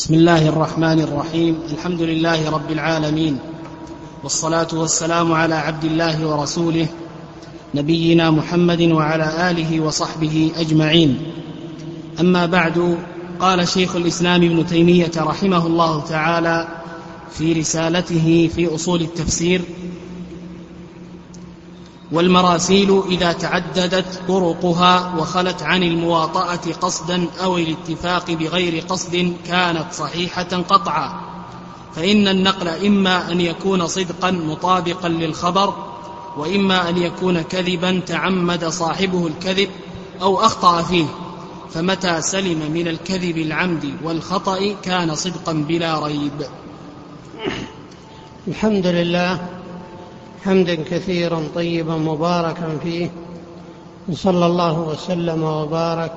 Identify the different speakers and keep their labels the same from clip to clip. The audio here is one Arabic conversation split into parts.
Speaker 1: بسم الله الرحمن الرحيم. الحمد لله رب العالمين. والصلاة والسلام على عبد الله ورسوله نبينا محمد وعلى آله وصحبه أجمعين. أما بعد قال شيخ الإسلام ابن تيمية رحمه الله تعالى في رسالته في أصول التفسير والمراسيل إذا تعددت طرقها وخلت عن المواطأة قصدا أو الاتفاق بغير قصد كانت صحيحة قطعا. فإن النقل إما أن يكون صدقا مطابقا للخبر وإما أن يكون كذبا تعمد صاحبه الكذب أو أخطأ فيه. فمتى سلم من الكذب العمد والخطأ كان صدقا بلا ريب.
Speaker 2: الحمد لله حمدا كثيرا طيبا مباركا فيه. صلى الله وسلم وبارك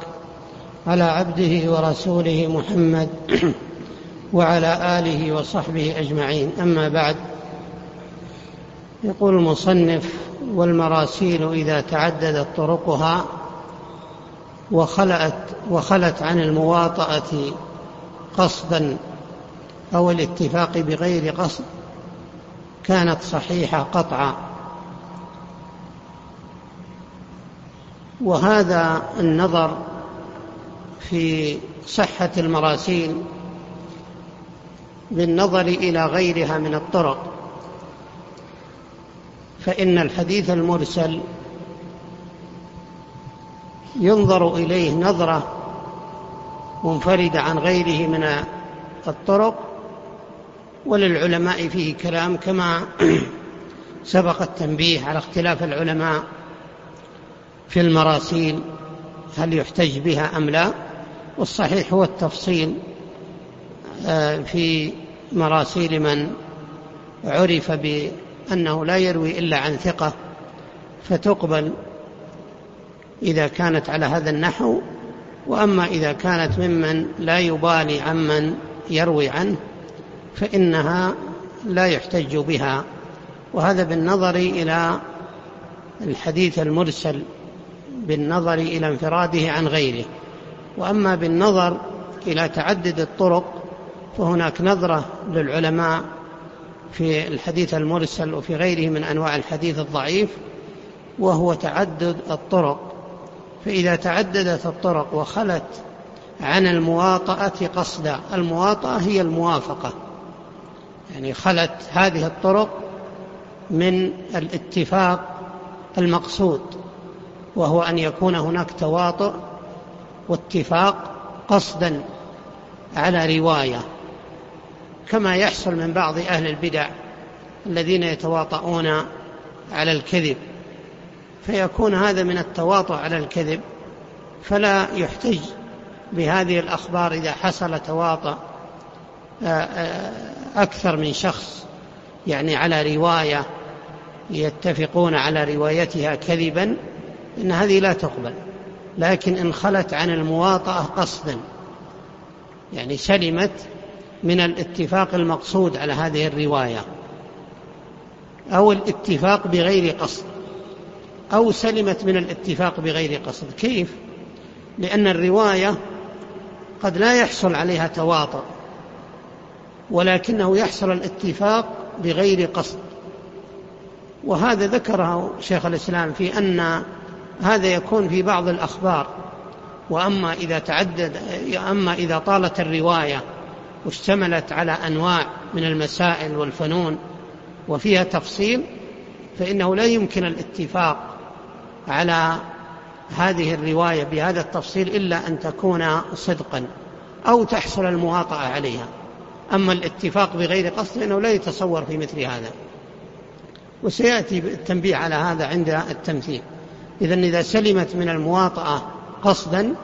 Speaker 2: على عبده ورسوله محمد وعلى آله وصحبه أجمعين. أما بعد يقول المصنف والمراسيل إذا تعددت طرقها وخلت وخلت عن المواطأة قصدا أو الاتفاق بغير قصد كانت صحيحة قطعا. وهذا النظر في صحة المراسيل بالنظر إلى غيرها من الطرق. فإن الحديث المرسل ينظر إليه نظرة منفردة عن غيره من الطرق وللعلماء فيه كلام كما سبق التنبيه على اختلاف العلماء في المراسيل هل يحتج بها أم لا؟ والصحيح هو التفصيل آه، في مراسيل من عرف بأنه لا يروي إلا عن ثقة فتقبل إذا كانت على هذا النحو وأما إذا كانت ممن لا يبالي عمن يروي عنه فإنها لا يحتج بها. وهذا بالنظر إلى الحديث المرسل بالنظر إلى انفراده عن غيره. وأما بالنظر إلى تعدد الطرق فهناك نظرة للعلماء في الحديث المرسل وفي غيره من أنواع الحديث الضعيف وهو تعدد الطرق. فإذا تعددت الطرق وخلت عن المواطأة قصدا المواطأة هي الموافقة. يعني خلت هذه الطرق من الاتفاق المقصود وهو أن يكون هناك تواطؤ واتفاق قصدا على رواية كما يحصل من بعض أهل البدع الذين يتواطؤون على الكذب. فيكون هذا من التواطؤ على الكذب فلا يحتج بهذه الأخبار إذا حصل تواطؤ أكثر من شخص يعني على رواية يتفقون على روايتها كذبا إن هذه لا تقبل. لكن إن خلت عن المواطأة قصدا يعني سلمت من الاتفاق المقصود على هذه الرواية أو الاتفاق بغير قصد أو سلمت من الاتفاق بغير قصد. كيف؟ لأن الرواية قد لا يحصل عليها تواطؤ. ولكنه يحصل الاتفاق بغير قصد. وهذا ذكره شيخ الإسلام في أن هذا يكون في بعض الأخبار. وأما إذا تعدد أما إذا طالت الرواية واشتملت على أنواع من المسائل والفنون وفيها تفصيل فإنه لا يمكن الاتفاق على هذه الرواية بهذا التفصيل إلا أن تكون صدقا أو تحصل المواطأة عليها. أما الاتفاق بغير قصد فإنه لا يتصور في مثل هذا. وسيأتي التنبيه على هذا عند التمثيل. إذا إذا سلمت من المواطأة قصدا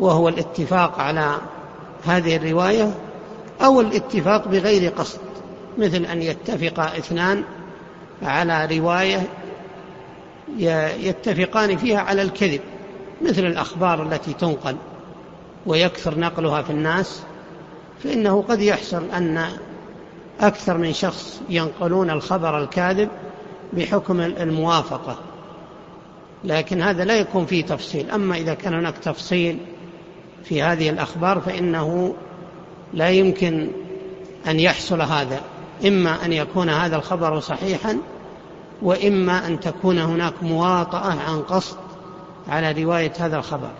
Speaker 2: وهو الاتفاق على هذه الرواية أو الاتفاق بغير قصد مثل أن يتفق اثنان على رواية يتفقان فيها على الكذب مثل الأخبار التي تنقل ويكثر نقلها في الناس فإنه قد يحصل أن أكثر من شخص ينقلون الخبر الكاذب بحكم الموافقة. لكن هذا لا يكون فيه تفصيل. أما إذا كان هناك تفصيل في هذه الأخبار فإنه لا يمكن أن يحصل هذا. إما أن يكون هذا الخبر صحيحا وإما أن تكون هناك مواطأة عن قصد على رواية هذا الخبر.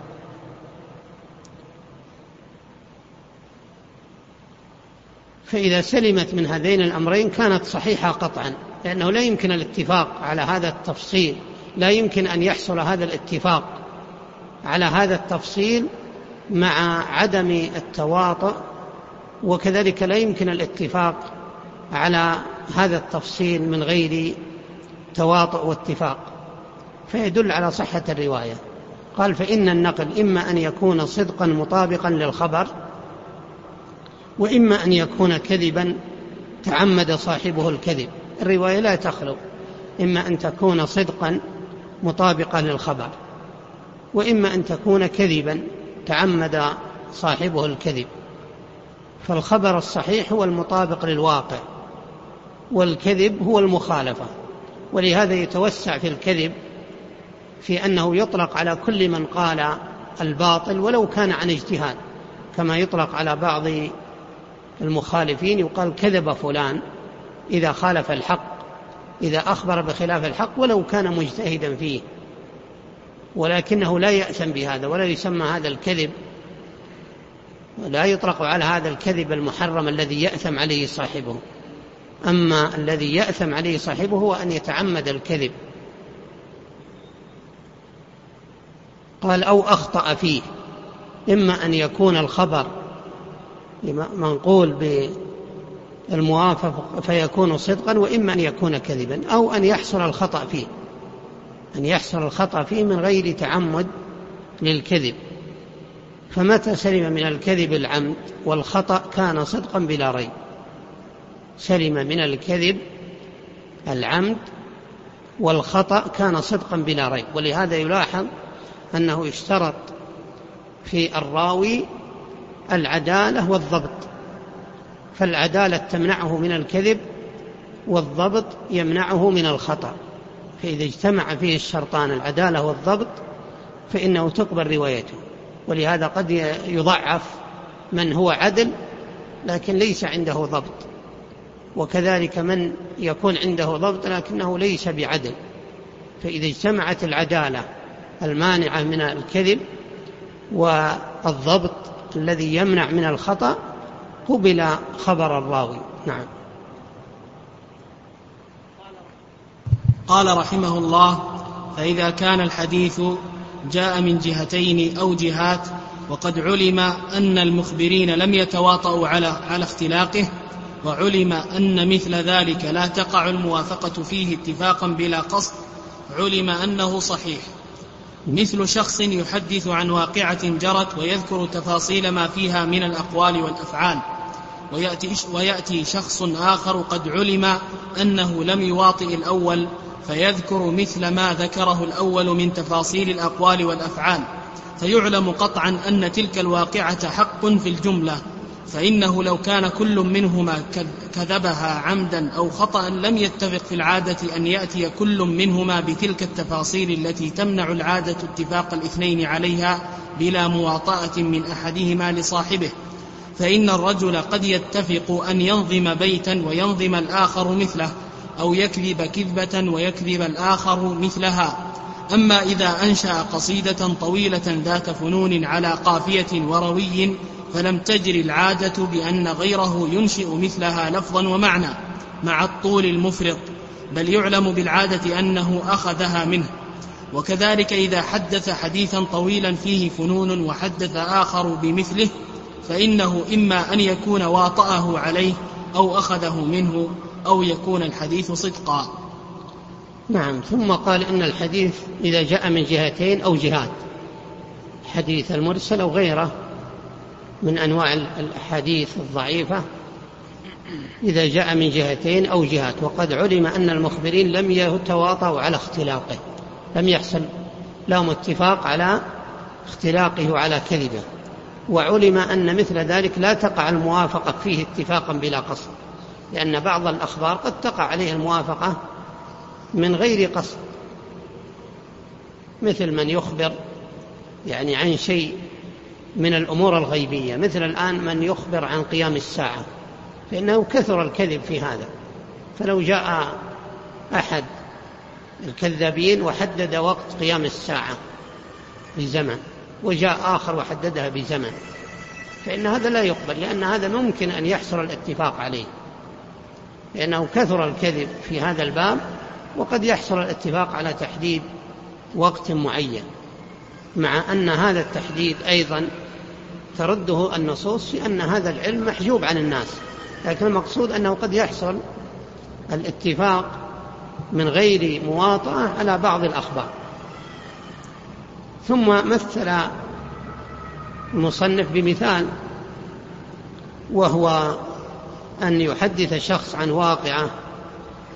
Speaker 2: فإذا سلمت من هذين الأمرين كانت صحيحة قطعا لأنه لا يمكن الاتفاق على هذا التفصيل لا يمكن أن يحصل هذا الاتفاق على هذا التفصيل مع عدم التواطؤ وكذلك لا يمكن الاتفاق على هذا التفصيل من غير تواطؤ واتفاق. فيدل على صحة الرواية. قال فإن النقل إما أن يكون صدقا مطابقا للخبر وإما أن يكون كذبا تعمد صاحبه الكذب. الرواية لا تخلو. إما أن تكون صدقا مطابقا للخبر. وإما أن تكون كذبا تعمد صاحبه الكذب. فالخبر الصحيح هو المطابق للواقع والكذب هو المخالفة. ولهذا يتوسع في الكذب في أنه يطلق على كل من قال الباطل ولو كان عن اجتهاد كما يطلق على بعض المخالفين يقال كذب فلان إذا خالف الحق إذا أخبر بخلاف الحق ولو كان مجتهدا فيه. ولكنه لا يأثم بهذا ولا يسمى هذا الكذب لا يطلق على هذا الكذب المحرم الذي يأثم عليه صاحبه. أما الذي يأثم عليه صاحبه هو أن يتعمد الكذب. قال أو أخطأ فيه إما أن يكون الخبر منقول بالموافق فيكون صدقا وإما أن يكون كذبا أو أن يحصل الخطأ فيه. أن يحصل الخطأ فيه من غير تعمد للكذب. فمتى سلم من الكذب العمد والخطأ كان صدقا بلا ريب؟ سلم من الكذب العمد والخطأ كان صدقا بلا ريب. ولهذا يلاحظ أنه يشترط في الراوي العدالة والضبط. فالعدالة تمنعه من الكذب والضبط يمنعه من الخطأ. فإذا اجتمع فيه الشرطان العدالة والضبط فإنه تقبل روايته. ولهذا قد يضعف من هو عدل لكن ليس عنده ضبط. وكذلك من يكون عنده ضبط لكنه ليس بعدل. فإذا اجتمعت العدالة المانعة من الكذب والضبط الذي يمنع من الخطأ قبل خبر الراوي. نعم.
Speaker 1: قال رحمه الله فإذا كان الحديث جاء من جهتين أو جهات وقد علم أن المخبرين لم يتواطؤوا على على اختلاقه وعلم أن مثل ذلك لا تقع الموافقة فيه اتفاقا بلا قصد علم أنه صحيح. مثل شخص يحدث عن واقعة جرت ويذكر تفاصيل ما فيها من الأقوال والأفعال. ويأتي, ويأتي شخص آخر قد علم أنه لم يواطئ الأول فيذكر مثل ما ذكره الأول من تفاصيل الأقوال والأفعال. فيعلم قطعا أن تلك الواقعة حق في الجملة. فإنه لو كان كل منهما كذبها عمدا أو خطأ لم يتفق في العادة أن يأتي كل منهما بتلك التفاصيل التي تمنع العادة اتفاق الاثنين عليها بلا مواطأة من أحدهما لصاحبه. فإن الرجل قد يتفق أن ينظم بيتا وينظم الآخر مثله أو يكذب كذبة ويكذب الآخر مثلها. أما إذا أنشأ قصيدة طويلة ذات فنون على قافية وروي فلم تجر العادة بأن غيره ينشئ مثلها لفظا ومعنى مع الطول المفرط بل يعلم بالعادة أنه أخذها منه. وكذلك إذا حدث حديثا طويلا فيه فنون وحدث آخر بمثله فإنه إما أن يكون واطأه عليه أو أخذه منه أو يكون الحديث صدقا.
Speaker 2: نعم ثم قال إن الحديث إذا جاء من جهتين أو جهات حديث المرسل أو غيره. من أنواع الأحاديث الضعيفة إذا جاء من جهتين أو جهات وقد علم أن المخبرين لم يتواطوا على اختلاقه لم يحصل لهم اتفاق على اختلاقه وعلى كذبه وعلم أن مثل ذلك لا تقع الموافقة فيه اتفاقا بلا قصد لأن بعض الأخبار قد تقع عليه الموافقة من غير قصد مثل من يخبر يعني عن شيء من الأمور الغيبية مثل الآن من يخبر عن قيام الساعة فإنه كثر الكذب في هذا. فلو جاء أحد الكذابين وحدد وقت قيام الساعة بزمن وجاء آخر وحددها بزمن فإن هذا لا يقبل لأن هذا ممكن أن يحصل الاتفاق عليه. لأنه كثر الكذب في هذا الباب وقد يحصل الاتفاق على تحديد وقت معين مع أن هذا التحديد أيضا ترده النصوص في أن هذا العلم محجوب عن الناس لكن المقصود أنه قد يحصل الاتفاق من غير مواطأة على بعض الأخبار. ثم مثل المصنف بمثال وهو أن يحدث شخص عن واقعة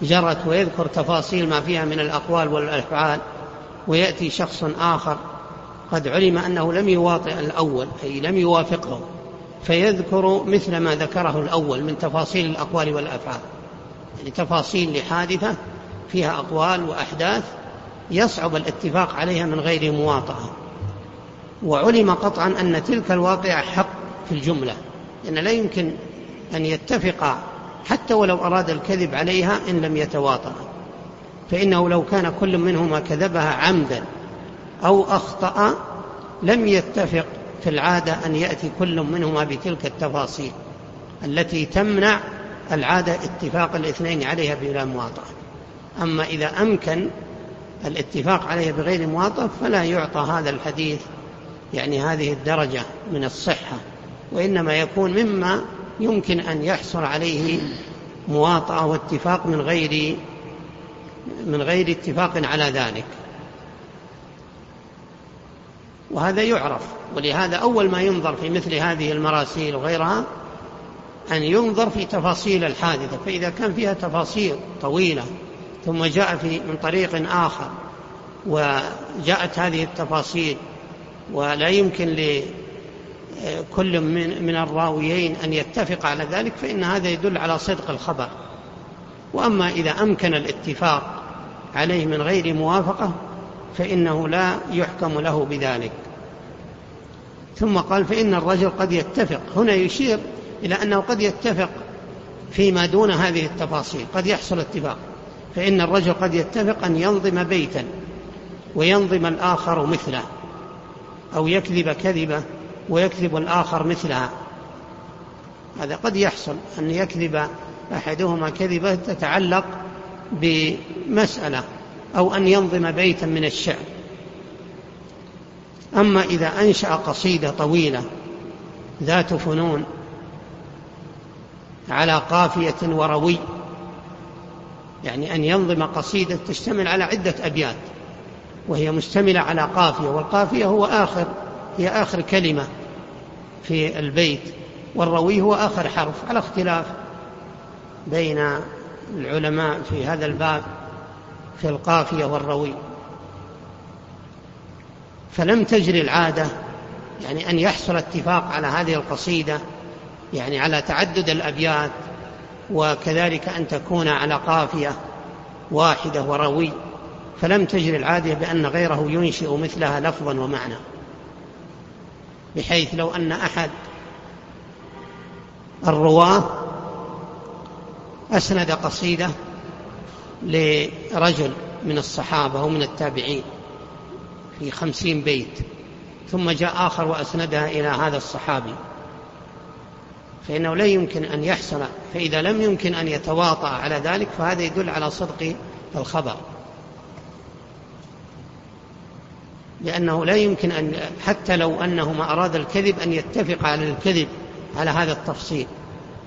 Speaker 2: جرت ويذكر تفاصيل ما فيها من الأقوال والأفعال ويأتي شخص آخر قد علم أنه لم يواطئ الأول أي لم يوافقه فيذكر مثل ما ذكره الأول من تفاصيل الأقوال والأفعال. يعني تفاصيل لحادثة فيها أقوال وأحداث يصعب الاتفاق عليها من غير مواطأة. وعلم قطعا أن تلك الواقعة حق في الجملة لأن لا يمكن أن يتفق حتى ولو أراد الكذب عليها إن لم يتواطأ. فإنه لو كان كل منهما كذبها عمدا أو أخطأ لم يتفق في العادة أن يأتي كل منهما بتلك التفاصيل التي تمنع العادة اتفاق الاثنين عليها بلا مواطأة. أما إذا أمكن الاتفاق عليها بغير مواطأة فلا يعطى هذا الحديث يعني هذه الدرجة من الصحة وإنما يكون مما يمكن أن يحصل عليه مواطأة واتفاق من غير من غير اتفاق على ذلك. وهذا يعرف. ولهذا أول ما ينظر في مثل هذه المراسيل وغيرها أن ينظر في تفاصيل الحادثة فإذا كان فيها تفاصيل طويلة ثم جاء في من طريق آخر وجاءت هذه التفاصيل ولا يمكن لكل من, من الراويين أن يتفق على ذلك فإن هذا يدل على صدق الخبر. وأما إذا أمكن الاتفاق عليه من غير موافقة فإنه لا يحكم له بذلك. ثم قال فإن الرجل قد يتفق. هنا يشير إلى أنه قد يتفق فيما دون هذه التفاصيل. قد يحصل اتفاق. فإن الرجل قد يتفق أن ينظم بيتا وينظم الآخر مثله أو يكذب كذبة ويكذب الآخر مثلها. هذا قد يحصل أن يكذب أحدهما كذبة تتعلق بمسألة أو أن ينظم بيتا من الشعر أما إذا أنشأ قصيدة طويلة ذات فنون على قافية وروي يعني أن ينظم قصيدة تشتمل على عدة أبيات وهي مشتملة على قافية والقافية هو آخر هي آخر كلمة في البيت والروي هو آخر حرف على اختلاف بين العلماء في هذا الباب في القافية والروي. فلم تجري العادة يعني أن يحصل اتفاق على هذه القصيدة يعني على تعدد الأبيات وكذلك أن تكون على قافية واحدة وروي فلم تجري العادة بأن غيره ينشئ مثلها لفظا ومعنى. بحيث لو أن أحد الرواة أسند قصيدة لرجل من الصحابة أو من التابعين. في خمسين بيت ثم جاء آخر وأسندها إلى هذا الصحابي. فإنه لا يمكن أن يحصل فإذا لم يمكن أن يتواطأ على ذلك فهذا يدل على صدق الخبر. لأنه لا يمكن أن حتى لو أنهما أراد الكذب أن يتفق على الكذب على هذا التفصيل.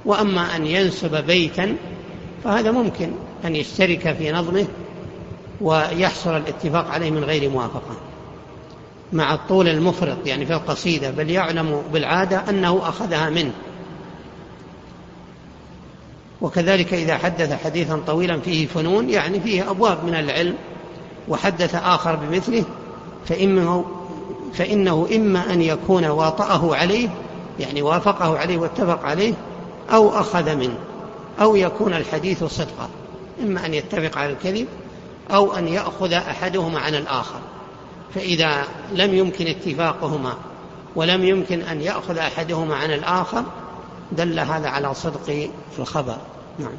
Speaker 2: وأما أن ينسب بيتا فهذا ممكن أن يشترك في نظمه ويحصل الاتفاق عليه من غير موافقة. مع الطول المفرط يعني في القصيدة بل يعلم بالعادة أنه أخذها منه. وكذلك إذا حدث حديثا طويلا فيه فنون يعني فيه أبواب من العلم وحدث آخر بمثله فإنه, فإنه إما أن يكون واطأه عليه يعني وافقه عليه واتفق عليه أو أخذ منه أو يكون الحديث صدقا إما أن يتفق على الكذب أو أن يأخذ أحدهما عن الآخر. فإذا لم يمكن اتفاقهما ولم يمكن أن يأخذ أحدهما عن الآخر دل هذا على صدق الخبر. نعم.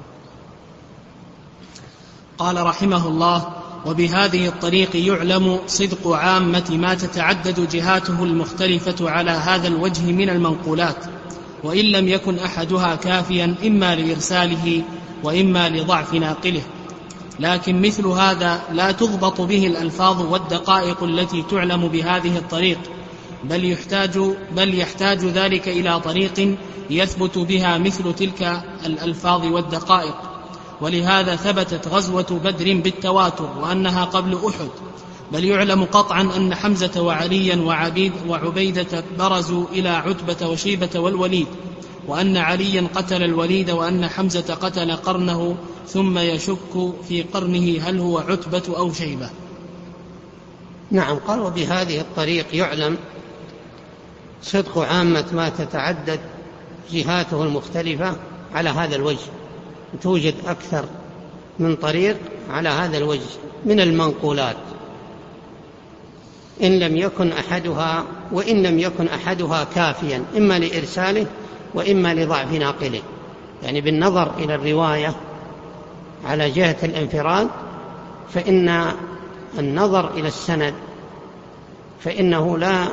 Speaker 1: قال رحمه الله وبهذه الطريق يعلم صدق عامة ما تتعدد جهاته المختلفة على هذا الوجه من المنقولات وإن لم يكن أحدها كافيا إما لإرساله وإما لضعف ناقله. لكن مثل هذا لا تضبط به الألفاظ والدقائق التي تعلم بهذه الطريق بل يحتاج بل يحتاج ذلك إلى طريق يثبت بها مثل تلك الألفاظ والدقائق. ولهذا ثبتت غزوة بدر بالتواتر وأنها قبل أحد بل يعلم قطعا أن حمزة وعليا وعبيد وعبيدة برزوا إلى عتبة وشيبة والوليد وأن عليا قتل الوليد وأن حمزة قتل قرنه ثم يشك في قرنه هل هو عتبة أو شيبة.
Speaker 2: نعم قال وبهذه الطريق يعلم صدق عامة ما تتعدد جهاته المختلفة على هذا الوجه. توجد أكثر من طريق على هذا الوجه من المنقولات. إن لم يكن أحدها وإن لم يكن أحدها كافيا إما لإرساله وإما لضعف ناقله. يعني بالنظر إلى الرواية على جهة الانفراد فإن النظر إلى السند فإنه لا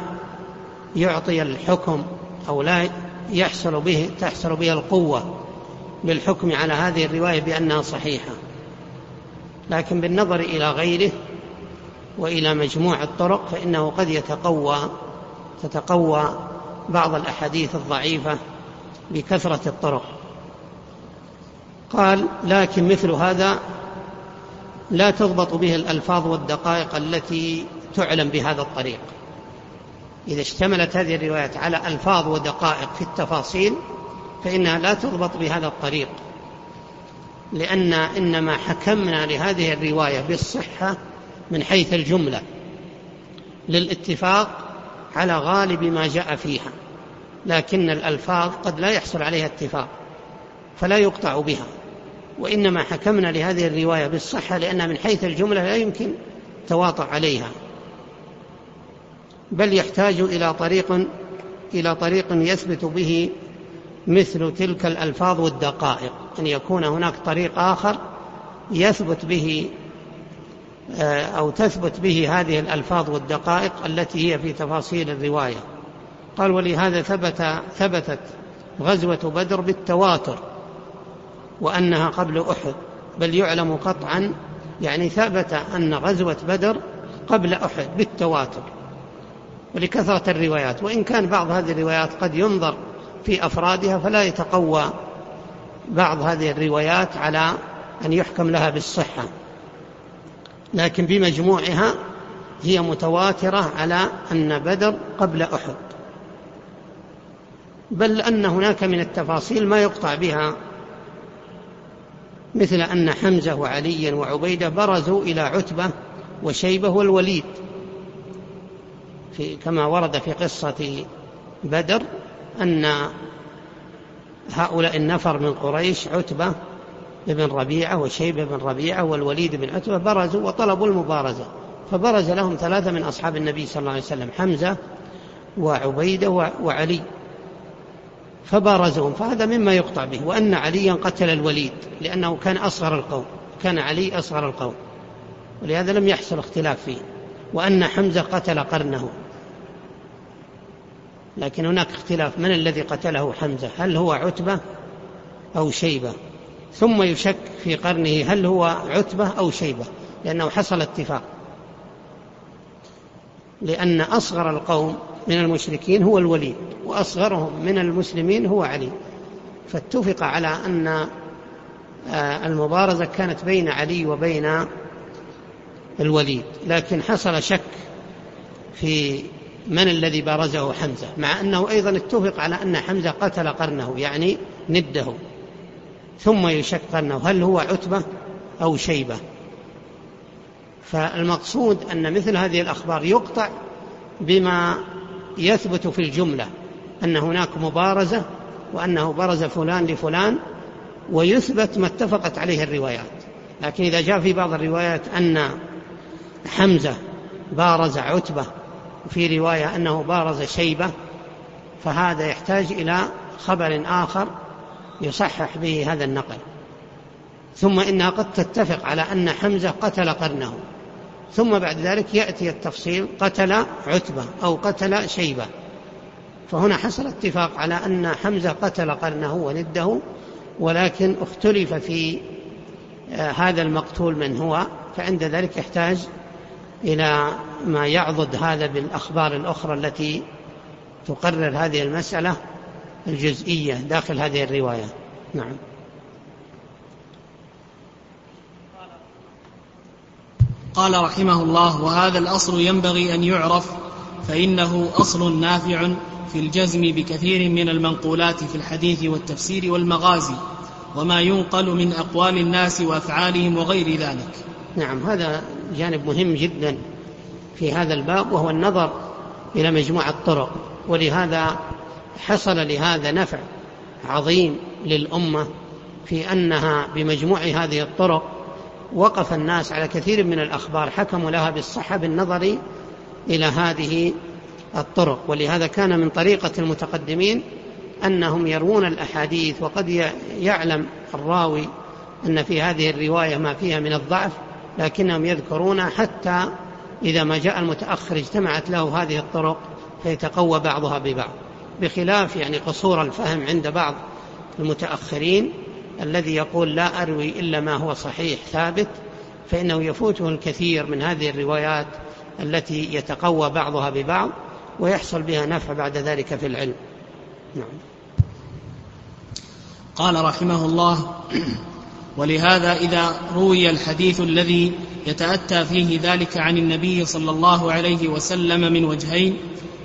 Speaker 2: يعطي الحكم أو لا يحصل به تحصل به القوة للحكم على هذه الرواية بأنها صحيحة. لكن بالنظر إلى غيره وإلى مجموع الطرق فإنه قد يتقوى تتقوى بعض الأحاديث الضعيفة بكثرة الطرق. قال لكن مثل هذا لا تضبط به الألفاظ والدقائق التي تعلم بهذا الطريق. إذا اشتملت هذه الروايات على ألفاظ ودقائق في التفاصيل فإنها لا تضبط بهذا الطريق. لأن إنما حكمنا لهذه الرواية بالصحة من حيث الجملة للاتفاق على غالب ما جاء فيها. لكن الألفاظ قد لا يحصل عليها اتفاق فلا يقطع بها. وإنما حكمنا لهذه الرواية بالصحة لأن من حيث الجملة لا يمكن تواطع عليها. بل يحتاج إلى طريق إلى طريق يثبت به مثل تلك الألفاظ والدقائق أن يكون هناك طريق آخر يثبت به آه، أو تثبت به هذه الألفاظ والدقائق التي هي في تفاصيل الرواية. قال ولهذا ثبت ثبتت غزوة بدر بالتواتر وأنها قبل أحد بل يعلم قطعا يعني ثبت أن غزوة بدر قبل أحد بالتواتر ولكثرة الروايات. وإن كان بعض هذه الروايات قد ينظر في أفرادها فلا يتقوى بعض هذه الروايات على أن يحكم لها بالصحة. لكن بمجموعها هي متواترة على أن بدر قبل أحد. بل أن هناك من التفاصيل ما يقطع بها مثل أن حمزة وعليا وعبيدة برزوا إلى عتبة وشيبة والوليد. في كما ورد في قصة بدر أن هؤلاء النفر من قريش عتبة بن ربيعة وشيبة بن ربيعة والوليد بن عتبة برزوا وطلبوا المبارزة. فبرز لهم ثلاثة من أصحاب النبي صلى الله عليه وسلم حمزة وعبيدة وعلي. فبارزهم فهذا مما يقطع به. وأن عليا قتل الوليد لأنه كان أصغر القوم كان علي أصغر القوم ولهذا لم يحصل اختلاف فيه. وأن حمزة قتل قرنه. لكن هناك اختلاف من الذي قتله حمزة؟ هل هو عتبة أو شيبة؟ ثم يشك في قرنه هل هو عتبة أو شيبة؟ لأنه حصل اتفاق. لأن أصغر القوم من المشركين هو الوليد وأصغرهم من المسلمين هو علي. فاتفق على أن آه، المبارزة كانت بين علي وبين الوليد لكن حصل شك في من الذي بارزه حمزة مع أنه أيضا اتفق على أن حمزة قتل قرنه يعني نده. ثم يشك قرنه هل هو عتبة أو شيبة؟ فالمقصود أن مثل هذه الأخبار يقطع بما يثبت في الجملة أن هناك مبارزة وأنه برز فلان لفلان ويثبت ما اتفقت عليه الروايات. لكن إذا جاء في بعض الروايات أن حمزة بارز عتبة وفي رواية أنه بارز شيبة فهذا يحتاج إلى خبر آخر يصحح به هذا النقل. ثم إنها قد تتفق على أن حمزة قتل قرنه. ثم بعد ذلك يأتي التفصيل قتل عتبة أو قتل شيبة. فهنا حصل اتفاق على أن حمزة قتل قرنه ونده ولكن اختلف في آه، هذا المقتول من هو فعند ذلك يحتاج إلى ما يعضد هذا بالأخبار الأخرى التي تقرر هذه المسألة الجزئية داخل هذه الرواية. نعم.
Speaker 1: قال رحمه الله وهذا الأصل ينبغي أن يعرف فإنه أصل نافع في الجزم بكثير من المنقولات في الحديث والتفسير والمغازي وما ينقل من أقوال الناس وأفعالهم وغير ذلك.
Speaker 2: نعم هذا جانب مهم جدا في هذا الباب وهو النظر إلى مجموعة الطرق ولهذا حصل لهذا نفع عظيم للأمة في أنها بمجموع هذه الطرق وقف الناس على كثير من الأخبار حكموا لها بالصحة بالنظر إلى هذه الطرق. ولهذا كان من طريقة المتقدمين أنهم يروون الأحاديث وقد يعلم الراوي أن في هذه الرواية ما فيها من الضعف لكنهم يذكرون حتى إذا ما جاء المتأخر اجتمعت له هذه الطرق فيتقوى بعضها ببعض. بخلاف يعني قصور الفهم عند بعض المتأخرين الذي يقول لا أروي إلا ما هو صحيح ثابت فإنه يفوته الكثير من هذه الروايات التي يتقوى بعضها ببعض ويحصل بها نفع بعد ذلك في العلم. نعم.
Speaker 1: قال رحمه الله ولهذا إذا روي الحديث الذي يتأتى فيه ذلك عن النبي صلى الله عليه وسلم من وجهين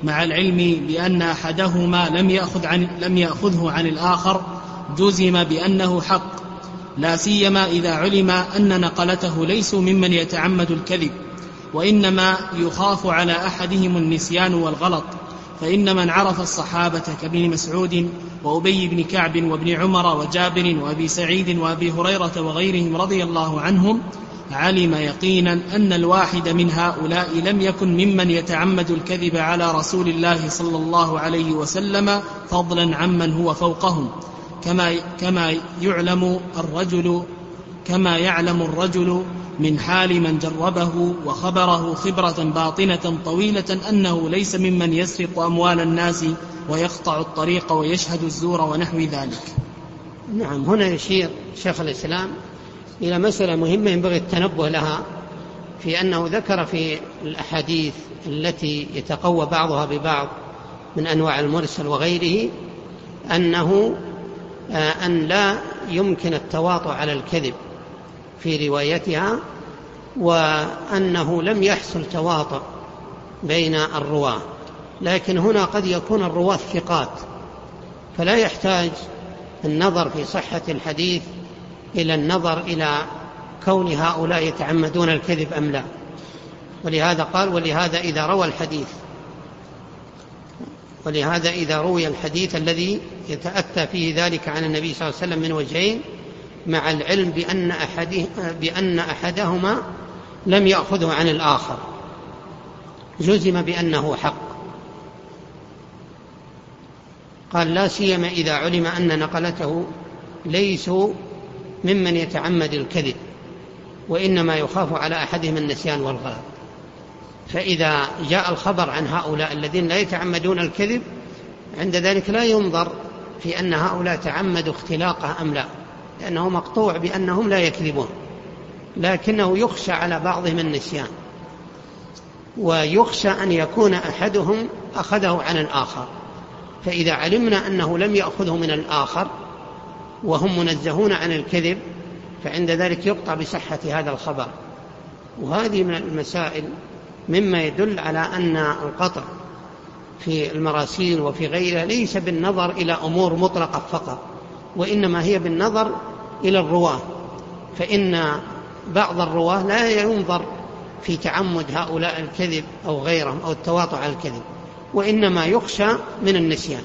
Speaker 1: مع العلم بأن أحدهما لم يأخذ عن لم يأخذه عن الآخر جزم بأنه حق لا سيما إذا علم أن نقلته ليسوا ممن يتعمد الكذب وإنما يخاف على أحدهم النسيان والغلط فإن من عرف الصحابة كابن مسعود وأبي بن كعب وابن عمر وجابر وأبي سعيد وأبي هريرة وغيرهم رضي الله عنهم علم يقينا أن الواحد من هؤلاء لم يكن ممن يتعمد الكذب على رسول الله صلى الله عليه وسلم فضلا عمن هو فوقهم. كما كما يعلم الرجل كما يعلم الرجل من حال من جربه وخبره خبرة باطنة طويلة أنه ليس ممن يسرق أموال الناس ويقطع الطريق ويشهد الزور ونحو ذلك.
Speaker 2: نعم هنا يشير شيخ الإسلام إلى مسألة مهمة ينبغي التنبه لها في أنه ذكر في الأحاديث التي يتقوى بعضها ببعض من أنواع المرسل وغيره أنه أن لا يمكن التواطؤ على الكذب في روايتها وأنه لم يحصل تواطؤ بين الرواة. لكن هنا قد يكون الرواة ثقات فلا يحتاج النظر في صحة الحديث إلى النظر إلى كون هؤلاء يتعمدون الكذب أم لا. ولهذا قال ولهذا إذا روى الحديث ولهذا إذا روي الحديث الذي يتأتى فيه ذلك عن النبي صلى الله عليه وسلم من وجهين مع العلم بأن, أحده بأن أحدهما لم يأخذه عن الآخر. جزم بأنه حق. قال لا سيما إذا علم أن نقلته ليسوا ممن يتعمد الكذب وإنما يخاف على أحدهم النسيان والغلط فإذا جاء الخبر عن هؤلاء الذين لا يتعمدون الكذب عند ذلك لا ينظر في أن هؤلاء تعمدوا اختلاقه أم لا لأنه مقطوع بأنهم لا يكذبون لكنه يخشى على بعضهم النسيان ويخشى أن يكون أحدهم أخذه عن الآخر. فإذا علمنا أنه لم يأخذه من الآخر وهم منزهون عن الكذب فعند ذلك يقطع بصحة هذا الخبر. وهذه من المسائل مما يدل على أن القطع في المراسيل وفي غيرها ليس بالنظر إلى أمور مطلقة فقط وإنما هي بالنظر إلى الرواة. فإن بعض الرواة لا ينظر في تعمد هؤلاء الكذب أو غيرهم أو التواطؤ على الكذب وإنما يخشى من النسيان.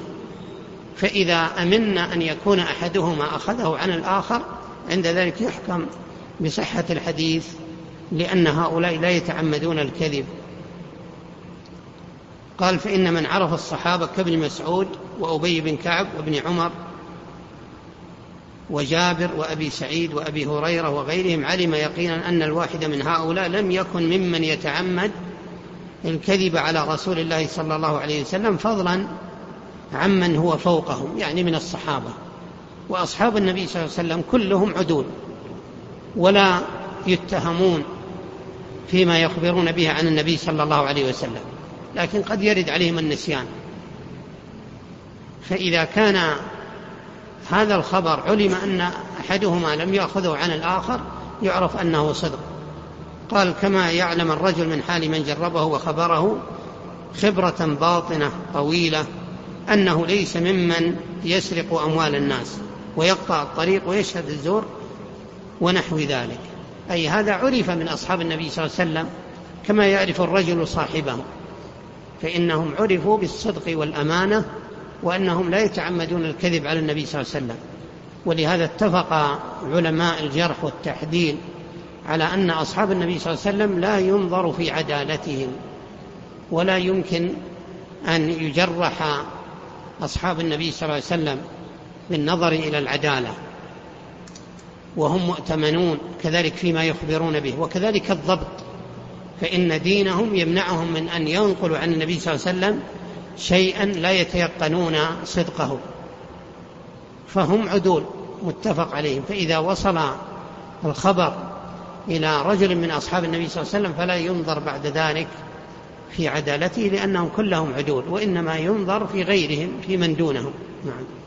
Speaker 2: فإذا أمنا أن يكون أحدهما أخذه عن الآخر عند ذلك يحكم بصحة الحديث لأن هؤلاء لا يتعمدون الكذب. قال فإن من عرف الصحابة كابن مسعود وأبي بن كعب وابن عمر وجابر وأبي سعيد وأبي هريرة وغيرهم علم يقينا أن الواحد من هؤلاء لم يكن ممن يتعمد الكذب على رسول الله صلى الله عليه وسلم فضلا عمن هو فوقهم يعني من الصحابة. وأصحاب النبي صلى الله عليه وسلم كلهم عدول ولا يتهمون فيما يخبرون به عن النبي صلى الله عليه وسلم. لكن قد يرد عليهم النسيان. فإذا كان هذا الخبر علم أن أحدهما لم يأخذه عن الآخر يعرف أنه صدق. قال كما يعلم الرجل من حال من جربه وخبره خبرة باطنة طويلة أنه ليس ممن يسرق أموال الناس ويقطع الطريق ويشهد الزور ونحو ذلك. أي هذا عرف من أصحاب النبي صلى الله عليه وسلم كما يعرف الرجل صاحبه فإنهم عرفوا بالصدق والأمانة وأنهم لا يتعمدون الكذب على النبي صلى الله عليه وسلم. ولهذا اتفق علماء الجرح والتحديد على أن أصحاب النبي صلى الله عليه وسلم لا ينظر في عدالتهم ولا يمكن أن يجرح أصحاب النبي صلى الله عليه وسلم بالنظر إلى العدالة. وهم مؤتمنون كذلك فيما يخبرون به وكذلك الضبط. فإن دينهم يمنعهم من أن ينقلوا عن النبي صلى الله عليه وسلم شيئا لا يتيقنون صدقه. فهم عدول متفق عليهم. فإذا وصل الخبر إلى رجل من أصحاب النبي صلى الله عليه وسلم فلا ينظر بعد ذلك في عدالته لأنهم كلهم عدول وإنما ينظر في غيرهم في من دونهم. نعم.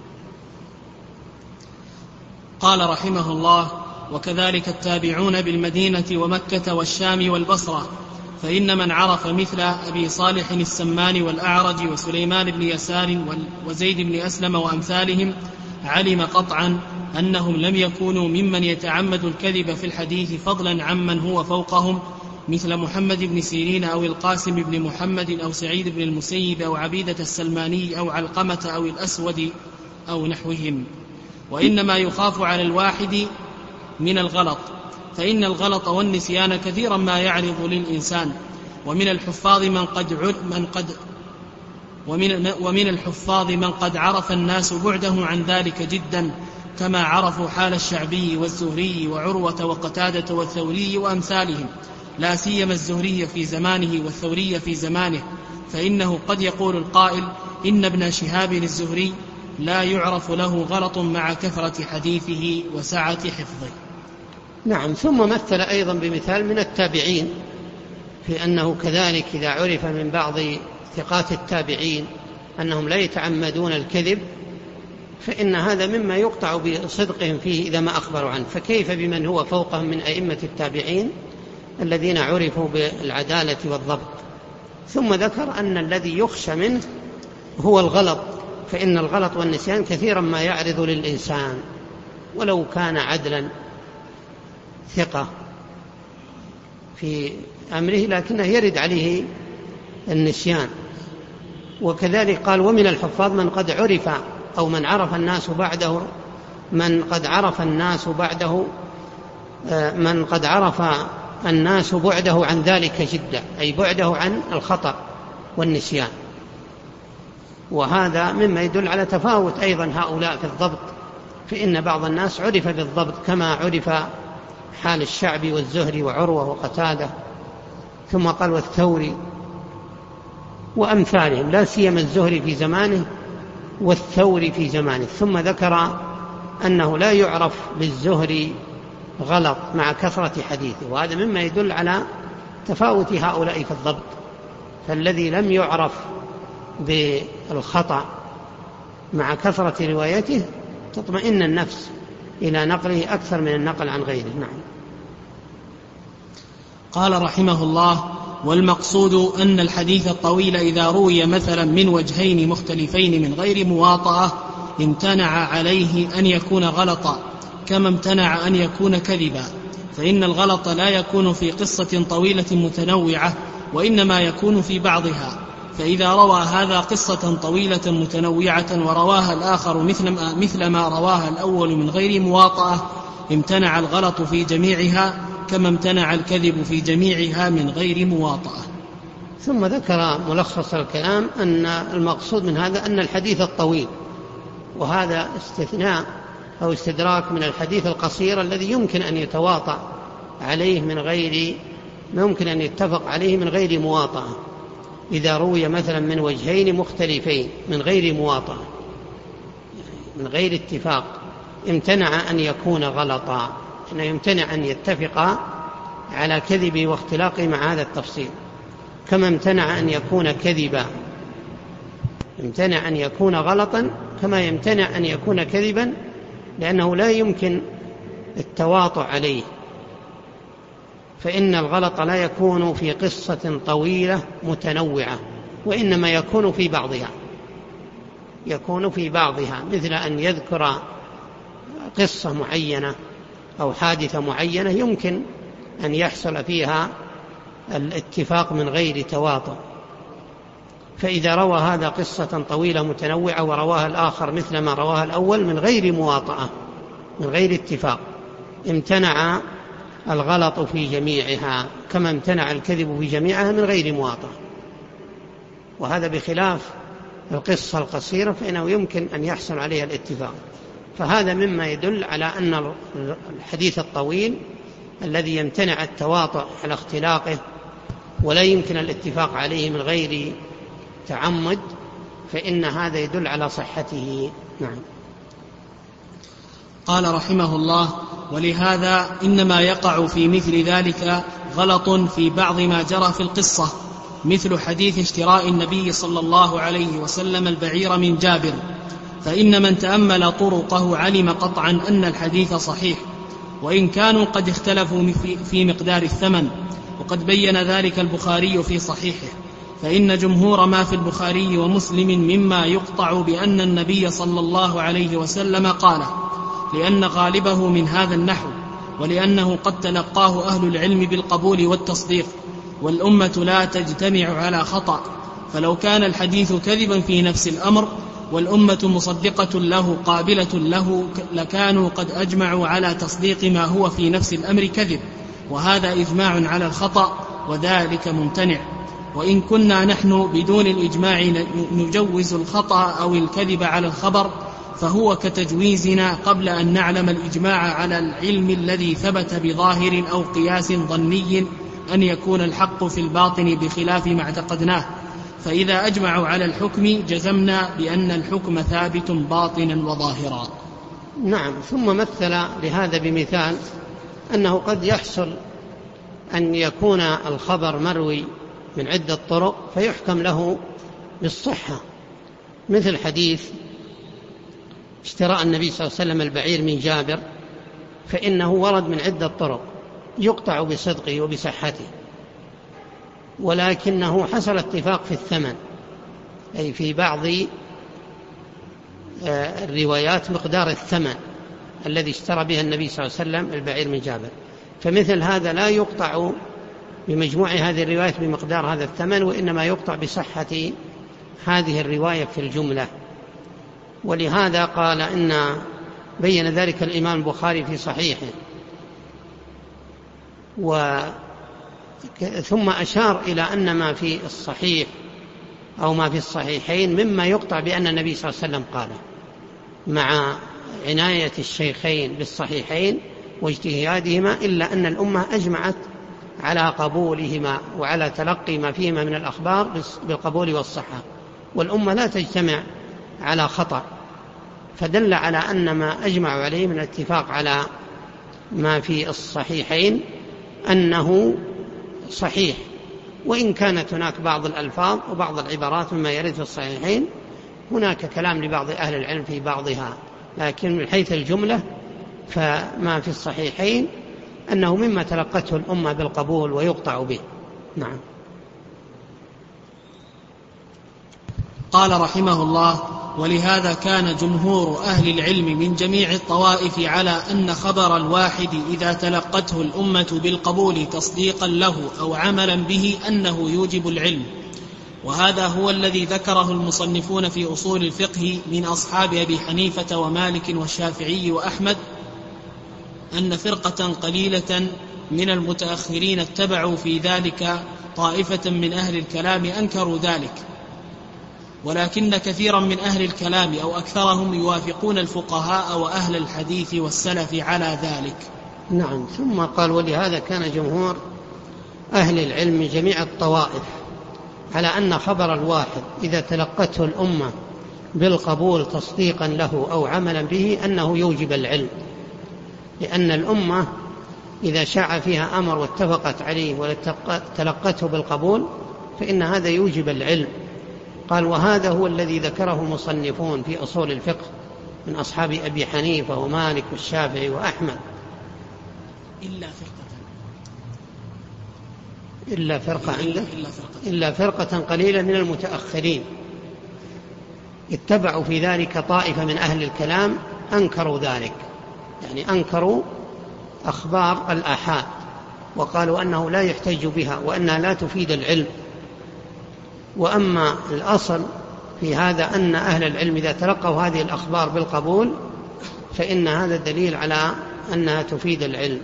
Speaker 1: قال رحمه الله وكذلك التابعون بالمدينة ومكة والشام والبصرة فإن من عرف مثل أبي صالح السمان والأعرج وسليمان بن يسار وزيد بن أسلم وأمثالهم علم قطعا أنهم لم يكونوا ممن يتعمد الكذب في الحديث فضلا عمن هو فوقهم مثل محمد بن سيرين أو القاسم بن محمد أو سعيد بن المسيب أو عبيدة السلماني أو علقمة أو الأسود أو نحوهم. وإنما يخاف على الواحد من الغلط فإن الغلط والنسيان كثيرا ما يعرض للإنسان. ومن الحفاظ من قد من قد ومن, ومن الحفاظ من قد عرف الناس بعده عن ذلك جدا كما عرفوا حال الشعبي والزهري وعروة وقتادة والثوري وأمثالهم. لا سيما الزهري في زمانه والثوري في زمانه فإنه قد يقول القائل إن ابن شهاب الزهري لا يعرف له غلط مع كثرة حديثه وسعة حفظه.
Speaker 2: نعم ثم مثل أيضا بمثال من التابعين في أنه كذلك إذا عرف من بعض ثقات التابعين أنهم لا يتعمدون الكذب فإن هذا مما يقطع بصدقهم فيه إذا ما أخبروا عنه. فكيف بمن هو فوقهم من أئمة التابعين الذين عرفوا بالعدالة والضبط؟ ثم ذكر أن الذي يخشى منه هو الغلط. فإن الغلط والنسيان كثيرا ما يعرض للإنسان ولو كان عدلا ثقة في أمره لكنه يرد عليه النسيان. وكذلك قال ومن الحفاظ من قد عرف أو من عرف الناس بعده من قد عرف الناس بعده آه، من قد عرف الناس بعده عن ذلك جدا أي بعده عن الخطأ والنسيان. وهذا مما يدل على تفاوت أيضا هؤلاء في الضبط فإن بعض الناس عرف بالضبط كما عرف حال الشعبي والزهري وعروة وقتادة ثم قال والثوري وأمثالهم لا سيما الزهري في زمانه والثوري في زمانه ثم ذكر أنه لا يعرف للزهري غلط مع كثرة حديثه وهذا مما يدل على تفاوت هؤلاء في الضبط فالذي لم يعرف بالخطأ مع كثرة روايته تطمئن النفس إلى نقله أكثر من النقل عن غيره. نعم.
Speaker 1: قال رحمه الله والمقصود أن الحديث الطويل إذا روي مثلا من وجهين مختلفين من غير مواطأة امتنع عليه أن يكون غلطا كما امتنع أن يكون كذبا. فإن الغلط لا يكون في قصة طويلة متنوعة وإنما يكون في بعضها. فإذا روى هذا قصة طويلة متنوعة ورواها الآخر مثل ما, مثل ما رواها الأول من غير مواطأة امتنع الغلط في جميعها كما امتنع الكذب في جميعها من غير مواطأة.
Speaker 2: ثم ذكر ملخص الكلام أن المقصود من هذا أن الحديث الطويل وهذا استثناء أو استدراك من الحديث القصير الذي يمكن أن يتواطأ عليه من غير ممكن أن يتفق عليه من غير مواطأة. إذا روي مثلا من وجهين مختلفين من غير مواطأة من غير اتفاق امتنع أن يكون غلطا أنه يمتنع أن يتفق على كذبه واختلاقه مع هذا التفصيل. كما امتنع أن يكون كذبا امتنع أن يكون غلطا كما يمتنع أن يكون كذبا لأنه لا يمكن التواطؤ عليه. فإن الغلط لا يكون في قصة طويلة متنوعة وإنما يكون في بعضها. يكون في بعضها مثل أن يذكر قصة معينة أو حادثة معينة يمكن أن يحصل فيها الاتفاق من غير تواطؤ. فإذا روى هذا قصة طويلة متنوعة ورواها الآخر مثل ما رواها الأول من غير مواطأة من غير اتفاق امتنع الغلط في جميعها كما امتنع الكذب في جميعها من غير مواطأة. وهذا بخلاف القصة القصيرة فإنه يمكن أن يحصل عليها الاتفاق. فهذا مما يدل على أن الحديث الطويل الذي يمتنع التواطؤ على اختلاقه ولا يمكن الاتفاق عليه من غير تعمد فإن هذا يدل على صحته. نعم.
Speaker 1: قال رحمه الله ولهذا إنما يقع في مثل ذلك غلط في بعض ما جرى في القصة مثل حديث اشتراء النبي صلى الله عليه وسلم البعير من جابر فإن من تأمل طرقه علم قطعا أن الحديث صحيح وإن كانوا قد اختلفوا في مقدار الثمن وقد بين ذلك البخاري في صحيحه فإن جمهور ما في البخاري ومسلم مما يقطع بأن النبي صلى الله عليه وسلم قاله لأن غالبه من هذا النحو ولأنه قد تلقاه أهل العلم بالقبول والتصديق والأمة لا تجتمع على خطأ فلو كان الحديث كذبا في نفس الأمر والأمة مصدقة له قابلة له لكانوا قد أجمعوا على تصديق ما هو في نفس الأمر كذب وهذا إجماع على الخطأ وذلك ممتنع. وإن كنا نحن بدون الإجماع نجوز الخطأ أو الكذب على الخبر فهو كتجويزنا قبل أن نعلم الإجماع على العلم الذي ثبت بظاهر أو قياس ظني أن يكون الحق في الباطن بخلاف ما اعتقدناه. فإذا أجمعوا على الحكم جزمنا بأن الحكم ثابت باطنا وظاهرا.
Speaker 2: نعم ثم مثل لهذا بمثال أنه قد يحصل أن يكون الخبر مروي من عدة طرق فيحكم له بالصحة. مثل حديث اشتراء النبي صلى الله عليه وسلم البعير من جابر فإنه ورد من عدة طرق يقطع بصدقه وبصحته ولكنه حصل اتفاق في الثمن أي في بعض آه، الروايات مقدار الثمن الذي اشترى بها النبي صلى الله عليه وسلم البعير من جابر. فمثل هذا لا يقطع بمجموع هذه الروايات بمقدار هذا الثمن وإنما يقطع بصحة هذه الرواية في الجملة. ولهذا قال إن بين ذلك الإمام البخاري في صحيحه. و ثم أشار إلى أن ما في الصحيح أو ما في الصحيحين مما يقطع بأن النبي صلى الله عليه وسلم قاله مع عناية الشيخين بالصحيحين واجتهادهما إلا أن الأمة أجمعت على قبولهما وعلى تلقي ما فيهما من الأخبار بالقبول والصحة. والأمة لا تجتمع على خطأ فدل على أن ما أجمعوا عليه من الاتفاق على ما في الصحيحين أنه صحيح. وإن كانت هناك بعض الألفاظ وبعض العبارات مما يرد في الصحيحين هناك كلام لبعض أهل العلم في بعضها لكن من حيث الجملة فما في الصحيحين أنه مما تلقته الأمة بالقبول ويقطع به. نعم.
Speaker 1: قال رحمه الله ولهذا كان جمهور أهل العلم من جميع الطوائف على أن خبر الواحد إذا تلقته الأمة بالقبول تصديقا له أو عملا به أنه يوجب العلم. وهذا هو الذي ذكره المصنفون في أصول الفقه من أصحاب أبي حنيفة ومالك والشافعي وأحمد أن فرقة قليلة من المتأخرين اتبعوا في ذلك طائفة من أهل الكلام أنكروا ذلك. ولكن كثيرا من أهل الكلام أو أكثرهم يوافقون الفقهاء وأهل الحديث والسلف على ذلك.
Speaker 2: نعم ثم قال ولهذا كان جمهور أهل العلم جميع الطوائف على أن خبر الواحد إذا تلقته الأمة بالقبول تصديقا له أو عملا به أنه يوجب العلم لأن الأمة إذا شاع فيها أمر واتفقت عليه وتلقته بالقبول فإن هذا يوجب العلم. قال وهذا هو الذي ذكره المصنفون في أصول الفقه من أصحاب أبي حنيفة ومالك والشافعي وأحمد.
Speaker 1: إلا فرقة.
Speaker 2: إلا فرقة عندك؟ إلا فرقة قليلة من المتأخرين. اتبعوا في ذلك طائفة من أهل الكلام أنكروا ذلك. يعني أنكروا أخبار الآحاد وقالوا أنه لا يحتج بها وأنها لا تفيد العلم. وأما الأصل في هذا أن أهل العلم إذا تلقوا هذه الأخبار بالقبول فإن هذا دليل على أنها تفيد العلم.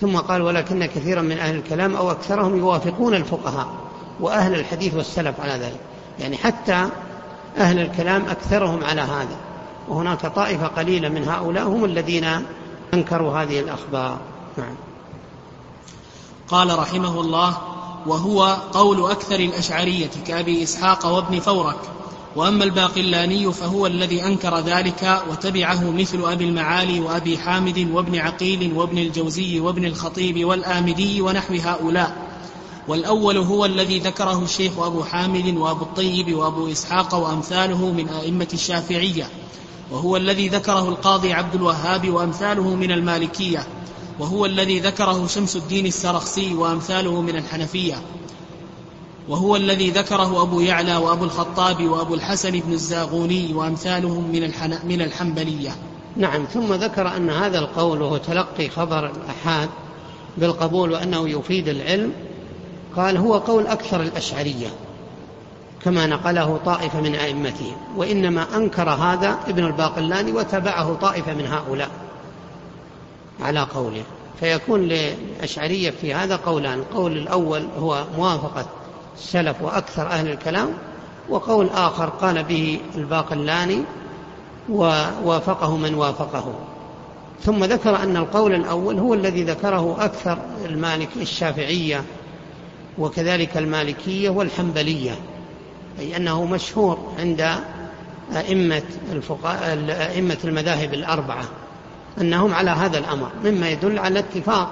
Speaker 2: ثم قال ولكن كثيرا من أهل الكلام أو أكثرهم يوافقون الفقهاء وأهل الحديث والسلف على ذلك. يعني حتى أهل الكلام أكثرهم على هذا. وهناك طائفة قليلة من هؤلاء هم الذين أنكروا هذه الأخبار. نعم.
Speaker 1: قال رحمه الله وهو قول أكثر الأشعرية كأبي إسحاق وابن فورك. وأما الباقلاني فهو الذي أنكر ذلك وتبعه مثل أبي المعالي وأبي حامد وابن عقيل وابن الجوزي وابن الخطيب والآمدي ونحو هؤلاء. والأول هو الذي ذكره الشيخ أبو حامد وأبو الطيب وأبو إسحاق وأمثاله من أئمة الشافعية. وهو الذي ذكره القاضي عبد الوهاب وأمثاله من المالكية. وهو الذي ذكره شمس الدين السرخسي وأمثاله من الحنفية. وهو الذي ذكره أبو يعلى وأبو الخطاب وأبو الحسن بن الزاغوني وأمثالهم من, الحن... من الحنبلية.
Speaker 2: نعم ثم ذكر أن هذا القول وهو تلقي خبر الأحاد بالقبول وأنه يفيد العلم قال هو قول أكثر الأشعرية كما نقله طائفة من أئمتهم وإنما أنكر هذا ابن الباقلاني وتبعه طائفة من هؤلاء. على قوله. فيكون للأشعرية في هذا قولان. القول الأول هو موافقة السلف وأكثر أهل الكلام وقول آخر قال به الباقلاني ووافقه من وافقه. ثم ذكر أن القول الأول هو الذي ذكره أكثر المالك الشافعية وكذلك المالكية والحنبلية أي أنه مشهور عند أئمة, أئمة المذاهب الأربعة. أنهم على هذا الأمر مما يدل على اتفاق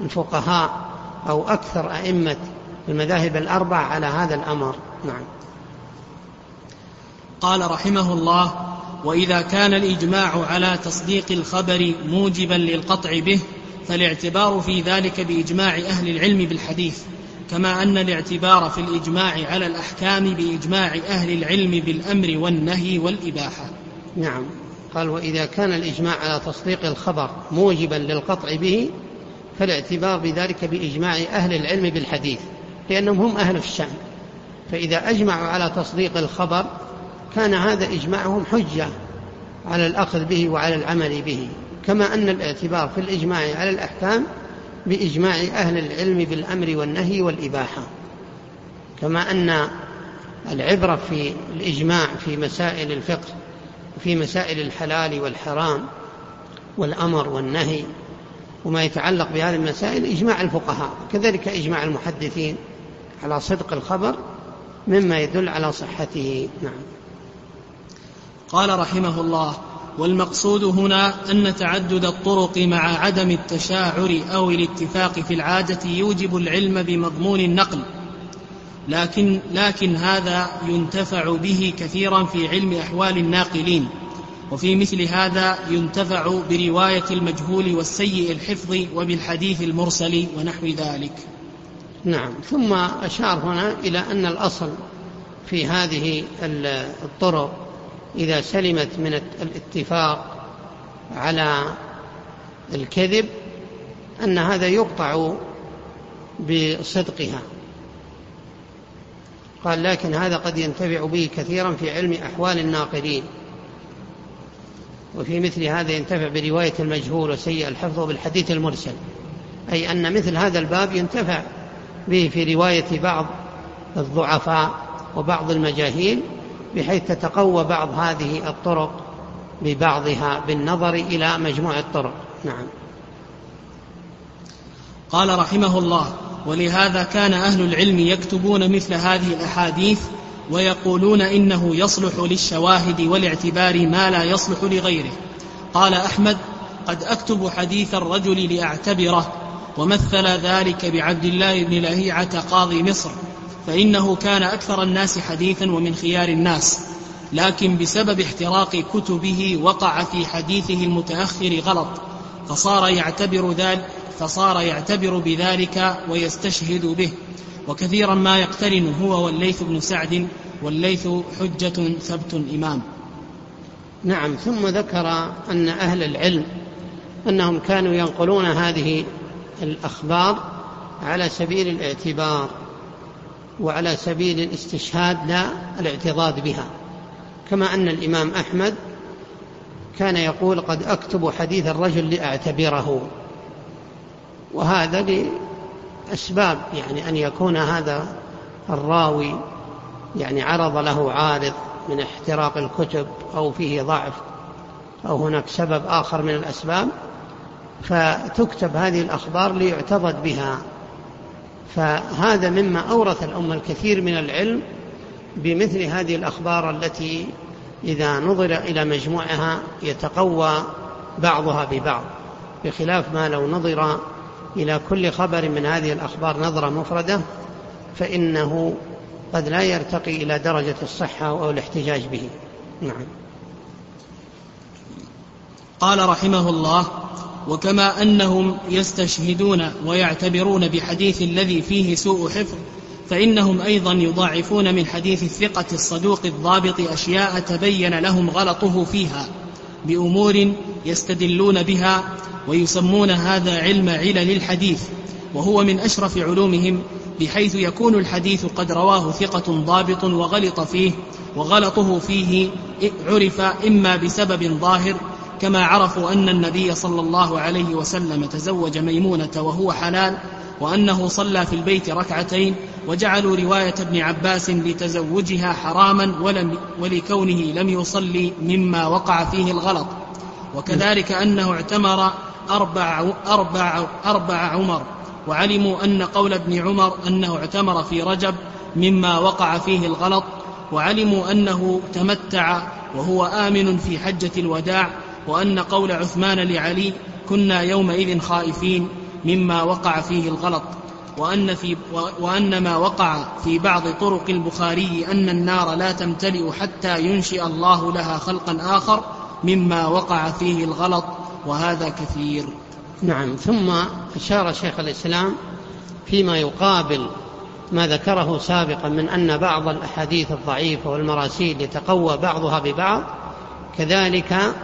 Speaker 2: الفقهاء أو أكثر أئمة المذاهب الأربعة على هذا الأمر. نعم.
Speaker 1: قال رحمه الله وإذا كان الإجماع على تصديق الخبر موجبا للقطع به فالاعتبار في ذلك بإجماع أهل العلم بالحديث كما أن الاعتبار في الإجماع على الأحكام بإجماع أهل العلم بالأمر والنهي والإباحة.
Speaker 2: نعم. قال وإذا كان الإجماع على تصديق الخبر موجبا للقطع به فالاعتبار بذلك بإجماع أهل العلم بالحديث لأنهم هم أهل الشأن. فإذا أجمعوا على تصديق الخبر كان هذا إجماعهم حجة على الأخذ به وعلى العمل به. كما أن الاعتبار في الإجماع على الأحكام بإجماع أهل العلم بالأمر والنهي والإباحة. كما أن العبرة في الإجماع في مسائل الفقه وفي مسائل الحلال والحرام والأمر والنهي وما يتعلق بهذه المسائل إجماع الفقهاء كذلك إجماع المحدثين على صدق الخبر مما يدل على صحته. نعم.
Speaker 1: قال رحمه الله والمقصود هنا أن تعدد الطرق مع عدم التشاعر أو الاتفاق في العادة يوجب العلم بمضمون النقل. لكن لكن هذا ينتفع به كثيرا في علم أحوال الناقلين وفي مثل هذا ينتفع برواية المجهول والسيء الحفظ وبالحديث المرسل ونحو ذلك.
Speaker 2: نعم. ثم أشار هنا إلى أن الأصل في هذه الطرق إذا سلمت من الاتفاق على الكذب أن هذا يقطع بصدقها. قال لكن هذا قد ينتفع به كثيرا في علم أحوال الناقلين وفي مثل هذا ينتفع برواية المجهول وسيء الحفظ بالحديث المرسل. أي أن مثل هذا الباب ينتفع به في رواية بعض الضعفاء وبعض المجاهيل بحيث تتقوى بعض هذه الطرق ببعضها بالنظر إلى مجموع الطرق. نعم.
Speaker 1: قال رحمه الله ولهذا كان أهل العلم يكتبون مثل هذه الأحاديث ويقولون إنه يصلح للشواهد والاعتبار ما لا يصلح لغيره. قال أحمد قد أكتب حديث الرجل لأعتبره ومثل ذلك بعبد الله بن لهيعة قاضي مصر فإنه كان أكثر الناس حديثا ومن خيار الناس. لكن بسبب احتراق كتبه وقع في حديثه المتأخر غلط فصار يعتبر ذلك فصار يعتبر بذلك ويستشهد به. وكثيرا ما يقترن هو والليث بن سعد والليث حجة ثبت إمام.
Speaker 2: نعم ثم ذكر أن أهل العلم أنهم كانوا ينقلون هذه الأخبار على سبيل الاعتبار وعلى سبيل الاستشهاد لا الاعتضاد بها. كما أن الإمام أحمد كان يقول قد أكتب حديث الرجل لأعتبره. وهذا لأسباب يعني أن يكون هذا الراوي يعني عرض له عارض من احتراق الكتب أو فيه ضعف أو هناك سبب آخر من الأسباب فتكتب هذه الأخبار ليعتضد بها. فهذا مما أورث الأمة الكثير من العلم بمثل هذه الأخبار التي إذا نظر إلى مجموعها يتقوى بعضها ببعض بخلاف ما لو نظر إلى كل خبر من هذه الأخبار نظرة مفردة فإنه قد لا يرتقي إلى درجة الصحة أو الاحتجاج به. نعم.
Speaker 1: قال رحمه الله وكما أنهم يستشهدون ويعتبرون بحديث الذي فيه سوء حفظ فإنهم أيضا يضاعفون من حديث الثقة الصدوق الضابط أشياء تبين لهم غلطه فيها. بأمور يستدلون بها ويسمون هذا علم علل الحديث وهو من أشرف علومهم بحيث يكون الحديث قد رواه ثقة ضابط وغلط فيه وغلطه فيه عرف إما بسبب ظاهر كما عرفوا أن النبي صلى الله عليه وسلم تزوج ميمونة وهو حلال وأنه صلى في البيت ركعتين وجعلوا رواية ابن عباس لتزوجها حراما ولم ولكونه لم يصلي مما وقع فيه الغلط. وكذلك أنه اعتمر أربع, أربع, أربع عمر. وعلموا أن قول ابن عمر أنه اعتمر في رجب مما وقع فيه الغلط. وعلموا أنه تمتع وهو آمن في حجة الوداع. وأن قول عثمان لعلي كنا يومئذ خائفين مما وقع فيه الغلط. وأن, في وأن ما وقع في بعض طرق البخاري أن النار لا تمتلئ حتى ينشئ الله لها خلقا آخر مما وقع فيه الغلط وهذا كثير.
Speaker 2: نعم ثم أشار شيخ الإسلام فيما يقابل ما ذكره سابقا من أن بعض الأحاديث الضعيفة والمراسيل يتقوى بعضها ببعض كذلك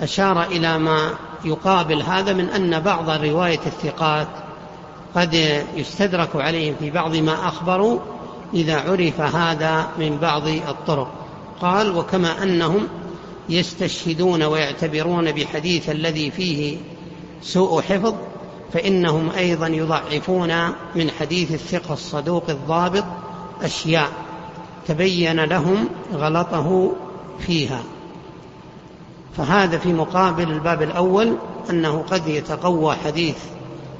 Speaker 2: أشار إلى ما يقابل هذا من أن بعض رواية الثقات قد يستدرك عليهم في بعض ما أخبروا إذا عرف هذا من بعض الطرق. قال وكما أنهم يستشهدون ويعتبرون بحديث الذي فيه سوء حفظ فإنهم أيضا يضعفون من حديث الثقة الصدوق الضابط أشياء تبين لهم غلطه فيها. فهذا في مقابل الباب الأول أنه قد يتقوى حديث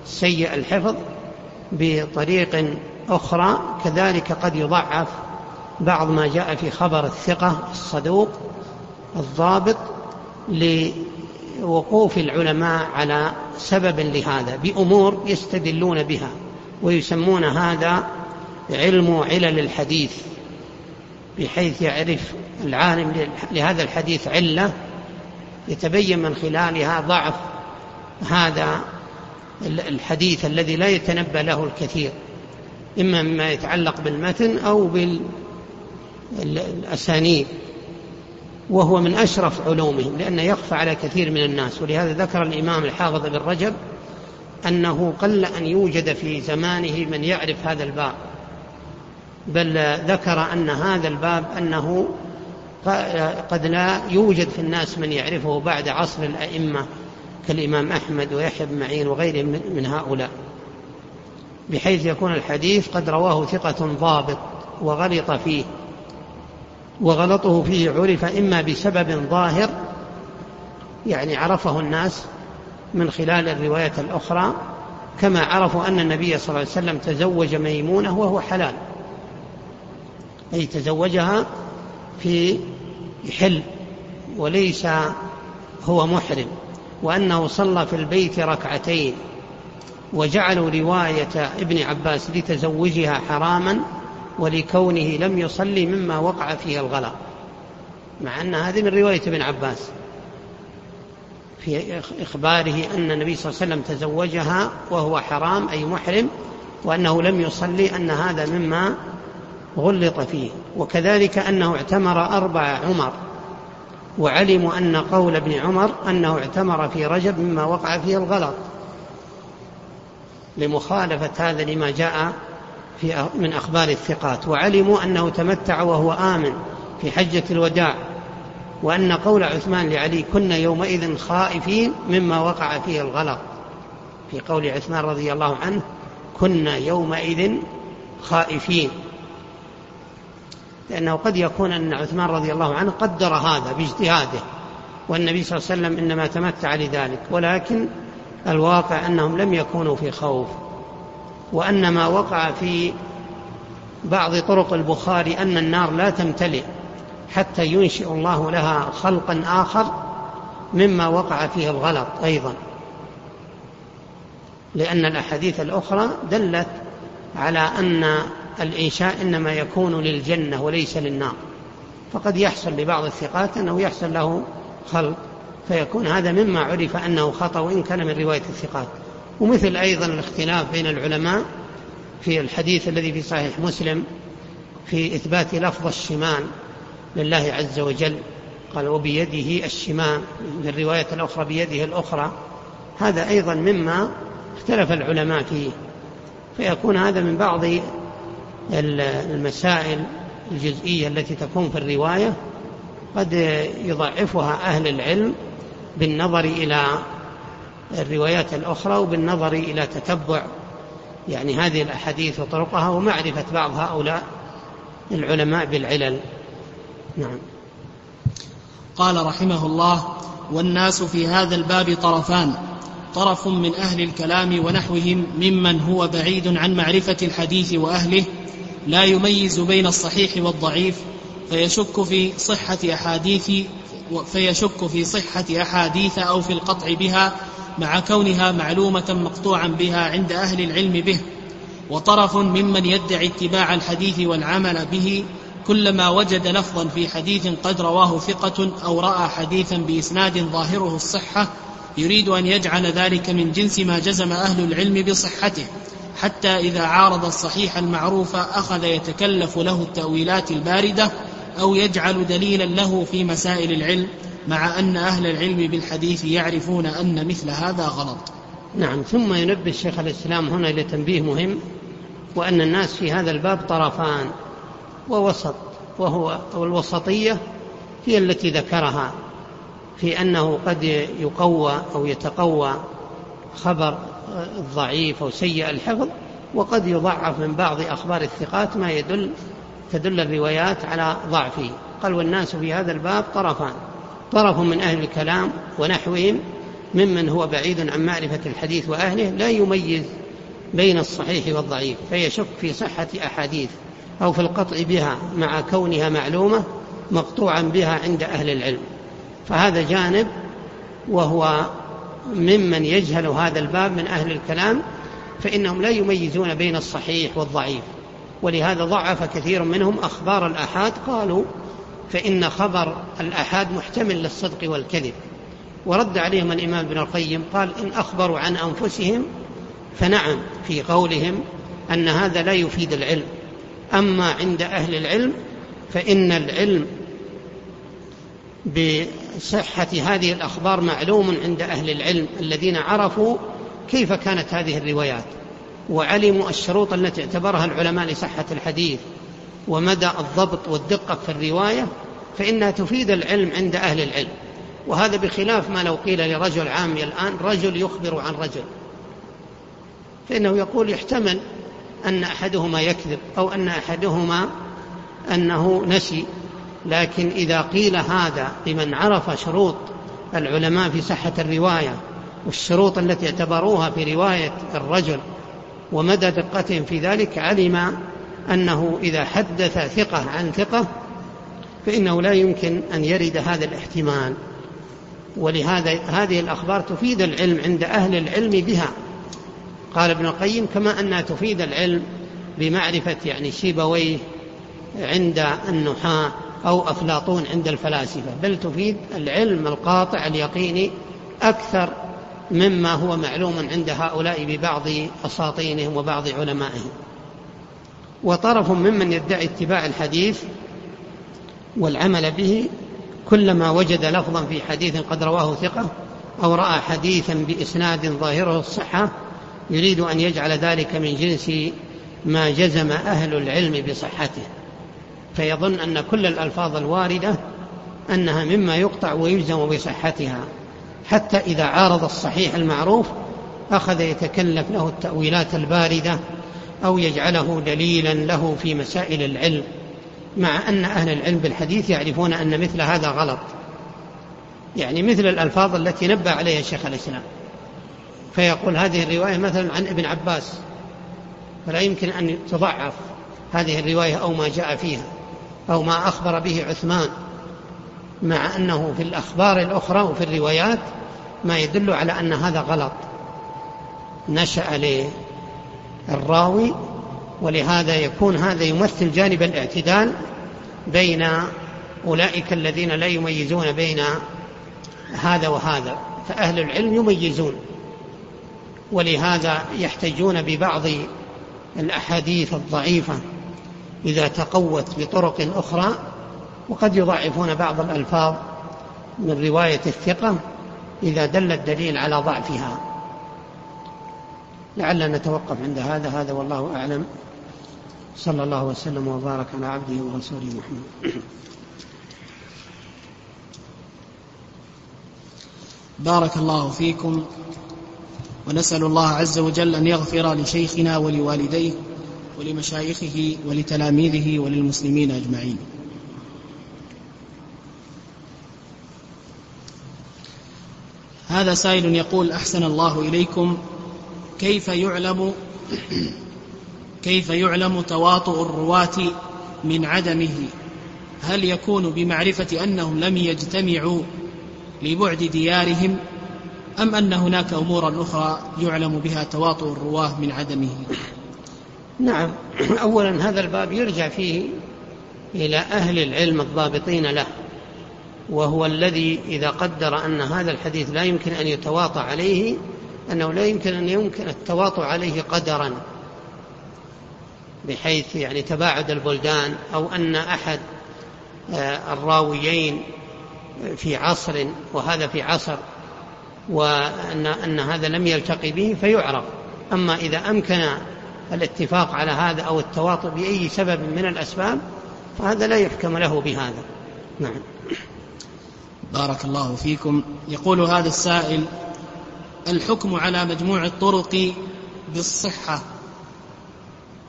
Speaker 2: سيء الحفظ بطريق أخرى كذلك قد يضعف بعض ما جاء في خبر الثقة الصدوق الضابط لوقوف العلماء على سبب لهذا بأمور يستدلون بها ويسمون هذا علم علل الحديث بحيث يعرف العالم لهذا الحديث علة يتبين من خلالها ضعف هذا الحديث الذي لا يتنبى له الكثير إما مما يتعلق بالمتن أو بالأسانيد وهو من أشرف علومهم لأنه يخفى على كثير من الناس. ولهذا ذكر الإمام الحافظ بن رجب أنه قل أن يوجد في زمانه من يعرف هذا الباب. بل ذكر أن هذا الباب أنه قد لا يوجد في الناس من يعرفه بعد عصر الأئمة. كالإمام أحمد ويحيى بن معين وغيرهم من هؤلاء بحيث يكون الحديث قد رواه ثقة ضابط وغلط فيه وغلطه فيه عرف إما بسبب ظاهر يعني عرفه الناس من خلال الرواية الأخرى كما عرفوا أن النبي صلى الله عليه وسلم تزوج ميمونة وهو حلال أي تزوجها في حل وليس هو محرم. وأنه صلى في البيت ركعتين وجعلوا رواية ابن عباس لتزوجها حراما ولكونه لم يصلي مما وقع فيه الغلا مع أن هذه من رواية ابن عباس. في إخباره أن النبي صلى الله عليه وسلم تزوجها وهو حرام أي محرم وأنه لم يصلي أن هذا مما غلط فيه. وكذلك أنه اعتمر أربع عمر. وعلموا أن قول ابن عمر أنه اعتمر في رجب مما وقع فيه الغلط لمخالفة هذا لما جاء في من أخبار الثقات. وعلموا أنه تمتع وهو آمن في حجة الوداع وأن قول عثمان لعلي كنا يومئذ خائفين مما وقع فيه الغلط. في قول عثمان رضي الله عنه كنا يومئذ خائفين. لأنه قد يكون أن عثمان رضي الله عنه قدر هذا باجتهاده والنبي صلى الله عليه وسلم إنما تمتع لذلك ولكن الواقع أنهم لم يكونوا في خوف وأن ما وقع في بعض طرق البخاري أن النار لا تمتلئ حتى ينشئ الله لها خلقا آخر مما وقع فيه الغلط أيضا. لأن الأحاديث الأخرى دلت على أن الإنشاء إنما يكون للجنة وليس للنار. فقد يحصل لبعض الثقات أنه يحصل له خلق فيكون هذا مما عرف أنه خطأ وإن كان من رواية الثقات. ومثل أيضا الاختلاف بين العلماء في الحديث الذي في صحيح مسلم في إثبات لفظ الشمال لله عز وجل. قال وبيده الشمال في الرواية الأخرى بيده الأخرى هذا أيضا مما اختلف العلماء فيه. فيكون هذا من بعض المسائل الجزئية التي تكون في الرواية قد يضعفها أهل العلم بالنظر إلى الروايات الأخرى وبالنظر إلى تتبع يعني هذه الأحاديث وطرقها ومعرفة بعض هؤلاء العلماء بالعلل. نعم.
Speaker 1: قال رحمه الله والناس في هذا الباب طرفان طرف من أهل الكلام ونحوهم ممن هو بعيد عن معرفة الحديث وأهله لا يميز بين الصحيح والضعيف فيشك في صحة أحاديث فيشك في صحة أحاديث أو في القطع بها مع كونها معلومة مقطوعا بها عند أهل العلم به. وطرف ممن يدعي اتباع الحديث والعمل به كلما وجد لفظا في حديث قد رواه ثقة أو رأى حديثا بإسناد ظاهره الصحة يريد أن يجعل ذلك من جنس ما جزم أهل العلم بصحته. حتى إذا عارض الصحيح المعروف أخذ يتكلف له التأويلات الباردة أو يجعل دليلا له في مسائل العلم مع أن أهل العلم بالحديث يعرفون أن مثل هذا غلط.
Speaker 2: نعم ثم ينبه الشيخ الإسلام هنا إلى تنبيه مهم وأن الناس في هذا الباب طرفان ووسط وهو الوسطية هي التي ذكرها في أنه قد يقوى أو يتقوى خبر الضعيف أو سيء الحفظ وقد يضعف من بعض أخبار الثقات ما يدل تدل الروايات على ضعفه. قال والناس في هذا الباب طرفان طرف من أهل الكلام ونحوهم ممن هو بعيد عن معرفة الحديث وأهله لا يميز بين الصحيح والضعيف فيشك في صحة أحاديث أو في القطع بها مع كونها معلومة مقطوعا بها عند أهل العلم. فهذا جانب وهو ممن يجهل هذا الباب من أهل الكلام فإنهم لا يميزون بين الصحيح والضعيف. ولهذا ضعف كثير منهم أخبار الآحاد قالوا فإن خبر الآحاد محتمل للصدق والكذب. ورد عليهم الإمام ابن القيم قال إن أخبروا عن أنفسهم فنعم في قولهم أن هذا لا يفيد العلم. أما عند أهل العلم فإن العلم بصحة هذه الأخبار معلوم عند أهل العلم الذين عرفوا كيف كانت هذه الروايات وعلموا الشروط التي اعتبرها العلماء لصحة الحديث ومدى الضبط والدقة في الرواية فإنها تفيد العلم عند أهل العلم. وهذا بخلاف ما لو قيل لرجل عامي الآن رجل يخبر عن رجل. فإنه يقول يحتمل أن أحدهما يكذب أو أن أحدهما أنه نسي. لكن إذا قيل هذا لمن عرف شروط العلماء في صحة الرواية والشروط التي اعتبروها في رواية الرجل ومدى دقتهم في ذلك علم أنه إذا حدث ثقة عن ثقة فإنه لا يمكن أن يرد هذا الاحتمال. ولهذا هذه الأخبار تفيد العلم عند أهل العلم بها. قال ابن القيم كما أنها تفيد العلم بمعرفة يعني شيبويه عند النحاة أو أفلاطون عند الفلاسفة بل تفيد العلم القاطع اليقيني أكثر مما هو معلوم عند هؤلاء ببعض أساطينهم وبعض علمائهم. وطرف ممن يدعي اتباع الحديث والعمل به كلما وجد لفظا في حديث قد رواه ثقة أو رأى حديثا بإسناد ظاهره الصحة يريد أن يجعل ذلك من جنس ما جزم أهل العلم بصحته. فيظن أن كل الألفاظ الواردة أنها مما يقطع ويجزم بصحتها حتى إذا عارض الصحيح المعروف أخذ يتكلف له التأويلات الباردة أو يجعله دليلا له في مسائل العلم مع أن أهل العلم بالحديث يعرفون أن مثل هذا غلط. يعني مثل الألفاظ التي نبه عليها شيخ الإسلام. فيقول هذه الرواية مثلا عن ابن عباس فلا يمكن أن تضعف هذه الرواية أو ما جاء فيها. أو ما أخبر به عثمان مع أنه في الأخبار الأخرى وفي الروايات ما يدل على أن هذا غلط. نشأ للراوي ولهذا يكون هذا يمثل جانب الاعتدال بين أولئك الذين لا يميزون بين هذا وهذا فأهل العلم يميزون. ولهذا يحتجون ببعض الأحاديث الضعيفة. إذا تقوت بطرق أخرى وقد يضعفون بعض الألفاظ من رواية الثقة إذا دل الدليل على ضعفها. لعلنا نتوقف عند هذا. هذا والله أعلم. صلى الله وسلم وبارك على عبده ورسوله محمد.
Speaker 1: بارك الله فيكم ونسأل الله عز وجل أن يغفر لشيخنا ولوالديه ولمشايخه ولتلاميذه وللمسلمين أجمعين. هذا سائل يقول أحسن الله إليكم. كيف يعلم كيف يعلم تواطؤ الرواة من عدمه؟ هل يكون بمعرفة أنهم لم يجتمعوا لبعد ديارهم أم أن هناك أمورا أخرى يعلم بها تواطؤ الرواة من عدمه؟
Speaker 2: نعم. أولا هذا الباب يرجع فيه إلى أهل العلم الضابطين له وهو الذي إذا قدر أن هذا الحديث لا يمكن أن يتواطى عليه أنه لا يمكن أن يمكن التواطؤ عليه قدرا بحيث يعني تباعد البلدان أو أن أحد آه، الراويين في عصر وهذا في عصر وأن أن هذا لم يلتقي به فيعرف. أما إذا أمكن الاتفاق على هذا أو التواطؤ بأي سبب من الأسباب فهذا لا يحكم له بهذا. نعم.
Speaker 1: بارك الله فيكم. يقول هذا السائل الحكم على مجموع الطرق بالصحة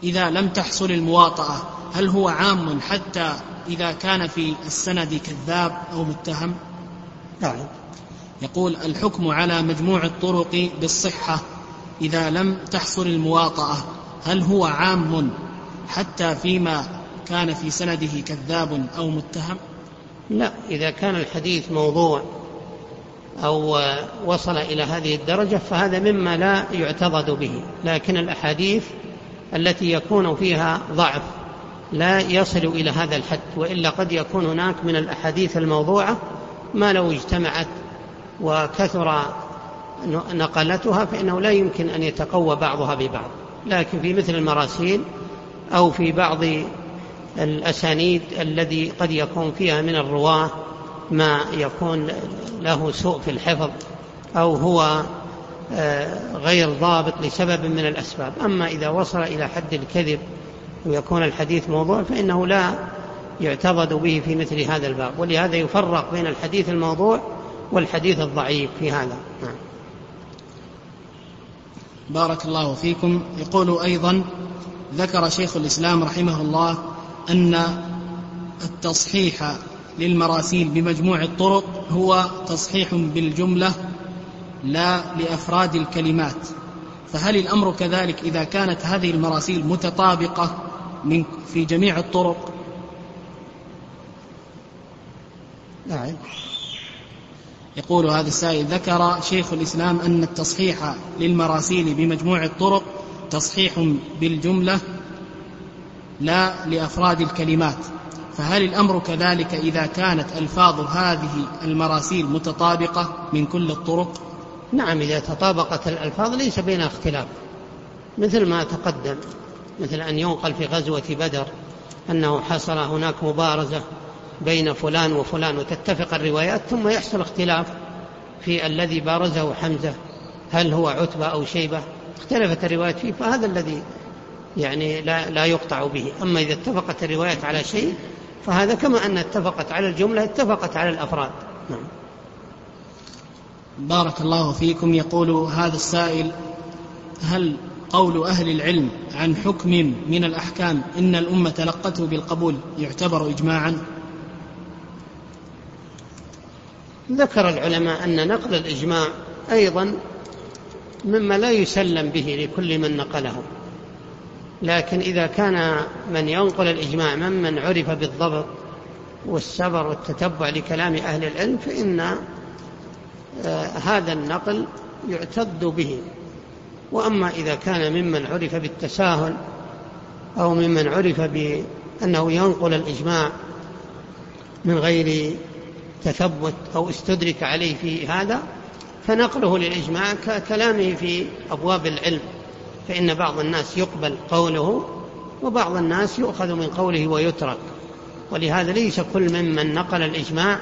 Speaker 1: إذا لم تحصل المواطأة هل هو عام حتى إذا كان في السند كذاب أو متهم؟
Speaker 2: نعم.
Speaker 1: يقول الحكم على مجموع الطرق بالصحة إذا لم تحصل المواطأة هل هو عام حتى فيما كان في سنده كذاب أو متهم؟
Speaker 2: لا إذا كان الحديث موضوع أو وصل إلى هذه الدرجة فهذا مما لا يعتضد به لكن الأحاديث التي يكون فيها ضعف لا يصل إلى هذا الحد وإلا قد يكون هناك من الأحاديث الموضوعة ما لو اجتمعت وكثر نقلتها فإنه لا يمكن أن يتقوى بعضها ببعض. لكن في مثل المراسيل أو في بعض الأسانيد الذي قد يكون فيها من الرواة ما يكون له سوء في الحفظ أو هو آه، غير ضابط لسبب من الأسباب. أما إذا وصل إلى حد الكذب ويكون الحديث موضوع فإنه لا يعتضد به في مثل هذا الباب. ولهذا يفرق بين الحديث الموضوع والحديث الضعيف في هذا. نعم.
Speaker 1: بارك الله فيكم. يقول أيضا ذكر شيخ الإسلام رحمه الله أن التصحيح للمراسيل بمجموع الطرق هو تصحيح بالجملة لا لأفراد الكلمات. فهل الأمر كذلك إذا كانت هذه المراسيل متطابقة من في جميع الطرق؟
Speaker 2: نعم.
Speaker 1: يقول هذا السائل ذكر شيخ الإسلام أن التصحيح للمراسيل بمجموع الطرق تصحيح بالجملة لا لأفراد الكلمات. فهل الأمر كذلك إذا كانت ألفاظ هذه المراسيل متطابقة من كل الطرق؟
Speaker 2: نعم إذا تطابقت الألفاظ ليس بينها اختلاف. مثل ما تقدم مثل أن ينقل في غزوة بدر أنه حصل هناك مبارزة بين فلان وفلان وتتفق الروايات ثم يحصل اختلاف في الذي بارزه حمزة هل هو عتبة أو شيبة. اختلفت الروايات فيه فهذا الذي يعني لا, لا يقطع به. أما إذا اتفقت الروايات على شيء فهذا كما أن اتفقت على الجملة اتفقت على الأفراد. نعم.
Speaker 1: بارك الله فيكم. يقول هذا السائل هل قول أهل العلم عن حكم من الأحكام إن الأمة تلقته بالقبول يعتبر إجماعا؟
Speaker 2: ذكر العلماء أن نقل الإجماع أيضا مما لا يسلم به لكل من نقله. لكن إذا كان من ينقل الإجماع ممن عرف بالضبط والسبر والتتبع لكلام أهل العلم فإن آه، هذا النقل يعتد به. وأما إذا كان ممن عرف بالتساهل أو ممن عرف بأنه ينقل الإجماع من غير تثبت أو استدرك عليه في هذا فنقله للإجماع ككلامه في أبواب العلم. فإن بعض الناس يقبل قوله وبعض الناس يؤخذ من قوله ويترك. ولهذا ليس كل ممن نقل الإجماع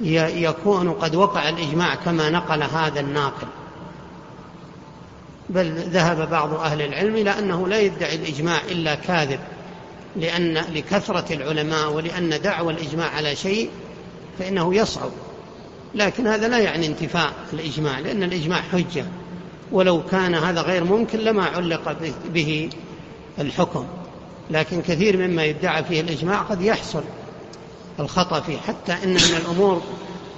Speaker 2: يكون قد وقع الإجماع كما نقل هذا الناقل. بل ذهب بعض أهل العلم إلى أنه لا يدعي الإجماع إلا كاذب لأن لكثرة العلماء ولأن دعوى الإجماع على شيء فإنه يصعب. لكن هذا لا يعني انتفاء الإجماع لأن الإجماع حجة. ولو كان هذا غير ممكن لما علق به الحكم. لكن كثير مما يدعى فيه الإجماع قد يحصل الخطأ فيه. حتى إن من الأمور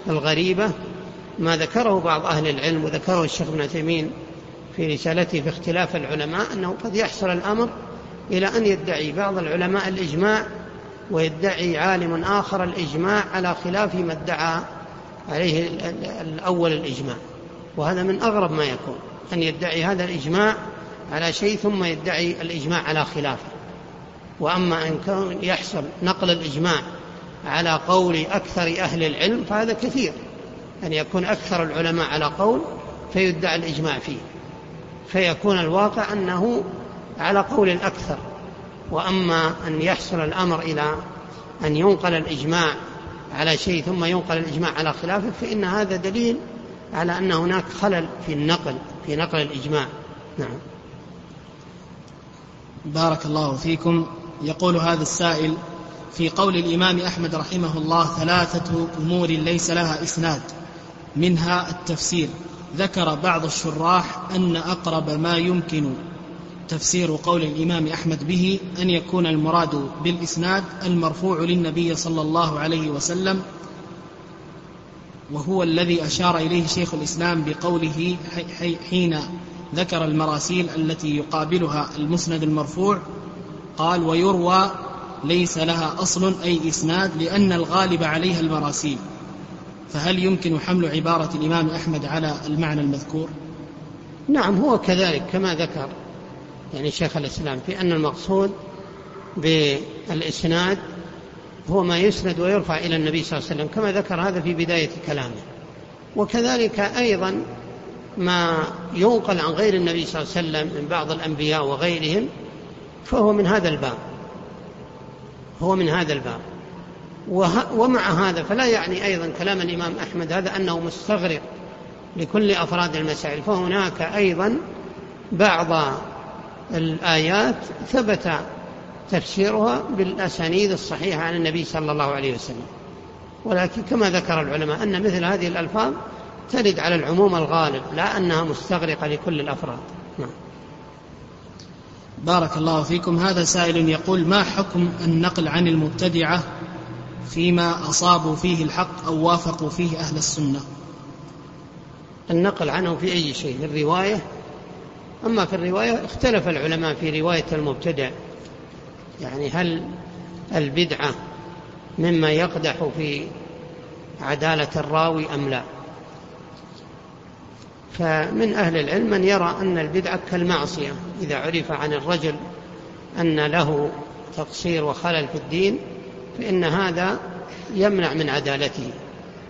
Speaker 2: الغريبة ما ذكره بعض أهل العلم وذكره الشيخ ابن تيمين في رسالته في اختلاف العلماء أنه قد يحصل الأمر إلى أن يدعي بعض العلماء الإجماع ويدعي عالم آخر الإجماع على خلاف ما ادعى عليه الأول الإجماع. وهذا من أغرب ما يكون أن يدعي هذا الإجماع على شيء ثم يدعي الإجماع على خلافه. وأما أن يحصل نقل الإجماع على قول أكثر أهل العلم فهذا كثير. أن يكون أكثر العلماء على قول فيدعى الإجماع فيه. فيكون الواقع أنه على قول الأكثر. وأما أن يحصل الأمر إلى أن ينقل الإجماع على شيء ثم ينقل الإجماع على خلافه فإن هذا دليل على أن هناك خلل في النقل في نقل الإجماع. نعم.
Speaker 1: بارك الله فيكم. يقول هذا السائل في قول الإمام أحمد رحمه الله ثلاثة أمور ليس لها إسناد منها التفسير. ذكر بعض الشراح أن أقرب ما يمكن تفسير قول الإمام أحمد به أن يكون المراد بالإسناد المرفوع للنبي صلى الله عليه وسلم وهو الذي أشار إليه شيخ الإسلام بقوله حين ذكر المراسيل التي يقابلها المسند المرفوع قال ويروى ليس لها أصل أي إسناد لأن الغالب عليها المراسيل فهل يمكن حمل عبارة الإمام أحمد على المعنى المذكور؟
Speaker 2: نعم هو كذلك كما ذكر. يعني شيخ الإسلام في أن المقصود بالإسناد هو ما يسند ويرفع إلى النبي صلى الله عليه وسلم كما ذكر هذا في بداية كلامه. وكذلك أيضا ما ينقل عن غير النبي صلى الله عليه وسلم من بعض الأنبياء وغيرهم فهو من هذا الباب. هو من هذا الباب. ومع هذا فلا يعني أيضا كلام الإمام أحمد هذا أنه مستغرق لكل أفراد المسائل فهناك أيضا بعض الآيات ثبت تفسيرها بالأسانيد الصحيحة عن النبي صلى الله عليه وسلم. ولكن كما ذكر العلماء أن مثل هذه الألفاظ ترد على العموم الغالب لا أنها مستغرقة لكل الأفراد. نعم.
Speaker 1: بارك الله فيكم. هذا سائل يقول ما حكم النقل عن المبتدعة فيما أصابوا فيه الحق أو وافقوا فيه أهل السنة؟
Speaker 2: النقل عنه في أي شيء؟ في الرواية أما في الرواية اختلف العلماء في رواية المبتدع يعني هل البدعة مما يقدح في عدالة الراوي أم لا؟ فمن أهل العلم من يرى أن البدعة كالمعصية. إذا عرف عن الرجل أن له تقصير وخلل في الدين فإن هذا يمنع من عدالته.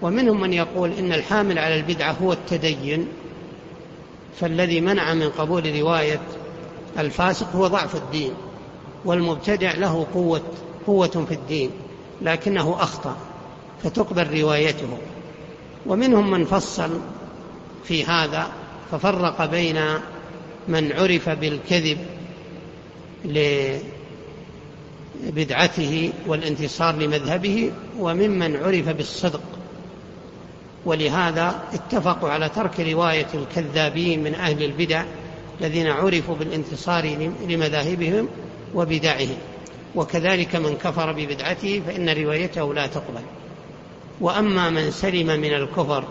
Speaker 2: ومنهم من يقول إن الحامل على البدعة هو التدين. فالذي منع من قبول رواية الفاسق هو ضعف الدين والمبتدع له قوة قوة في الدين لكنه أخطأ فتقبل روايته. ومنهم من فصل في هذا ففرق بين من عرف بالكذب لبدعته والانتصار لمذهبه وممن عرف بالصدق. ولهذا اتفقوا على ترك رواية الكذابين من أهل البدع الذين عرفوا بالانتصار لمذاهبهم وبدعهم. وكذلك من كفر ببدعته فإن روايته لا تقبل. وأما من سلم من الكفر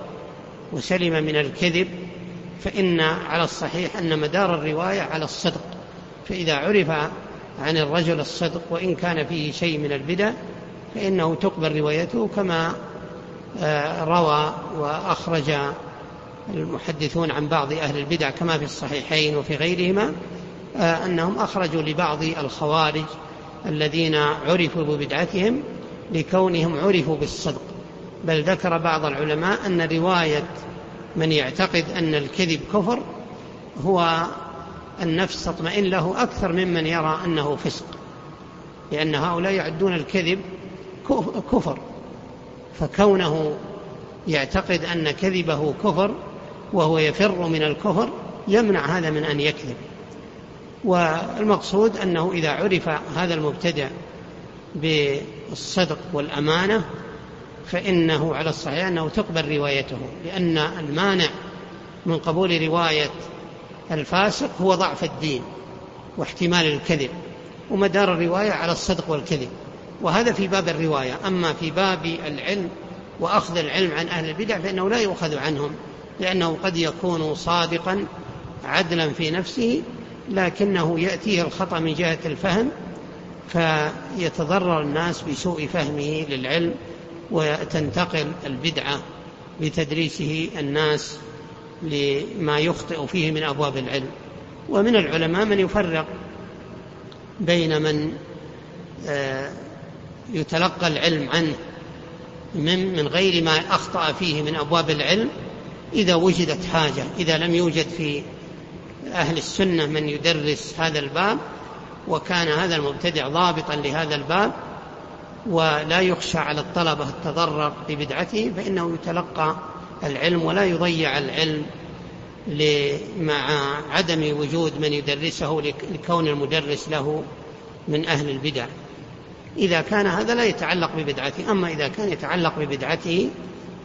Speaker 2: وسلم من الكذب فإن على الصحيح أن مدار الرواية على الصدق. فإذا عرف عن الرجل الصدق وإن كان فيه شيء من البدع فإنه تقبل روايته كما روى وأخرج المحدثون عن بعض أهل البدع كما في الصحيحين وفي غيرهما آه، أنهم أخرجوا لبعض الخوارج الذين عرفوا ببدعتهم لكونهم عرفوا بالصدق. بل ذكر بعض العلماء أن رواية من يعتقد أن الكذب كفر هو النفس تطمئن له أكثر ممن يرى أنه فسق لأن هؤلاء يعدون الكذب كفر. فكونه يعتقد أن كذبه كفر وهو يفر من الكفر يمنع هذا من أن يكذب. والمقصود أنه إذا عرف هذا المبتدع بالصدق والأمانة فإنه على الصحيح أنه تقبل روايته لأن المانع من قبول رواية الفاسق هو ضعف الدين واحتمال الكذب ومدار الرواية على الصدق والكذب. وهذا في باب الرواية. أما في باب العلم وأخذ العلم عن أهل البدع فإنه لا يؤخذ عنهم لأنه قد يكون صادقا عدلا في نفسه لكنه يأتيه الخطأ من جهة الفهم فيتضرر الناس بسوء فهمه للعلم وتنتقل البدعة بتدريسه الناس لما يخطئ فيه من أبواب العلم. ومن العلماء من يفرق بين من آه، يتلقى العلم عنه من, من غير ما أخطأ فيه من أبواب العلم إذا وجدت حاجة إذا لم يوجد في أهل السنة من يدرس هذا الباب وكان هذا المبتدع ضابطا لهذا الباب ولا يخشى على الطلبة التضرر ببدعته فإنه يتلقى العلم ولا يضيع العلم مع عدم وجود من يدرسه لكون المدرس له من أهل البدع. إذا كان هذا لا يتعلق ببدعته. أما إذا كان يتعلق ببدعته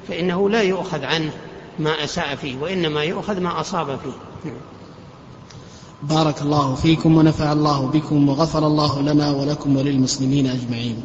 Speaker 2: فإنه لا يؤخذ عنه ما أساء فيه وإنما يؤخذ ما أصاب فيه.
Speaker 1: بارك الله فيكم ونفع الله بكم وغفر الله لنا ولكم وللمسلمين أجمعين.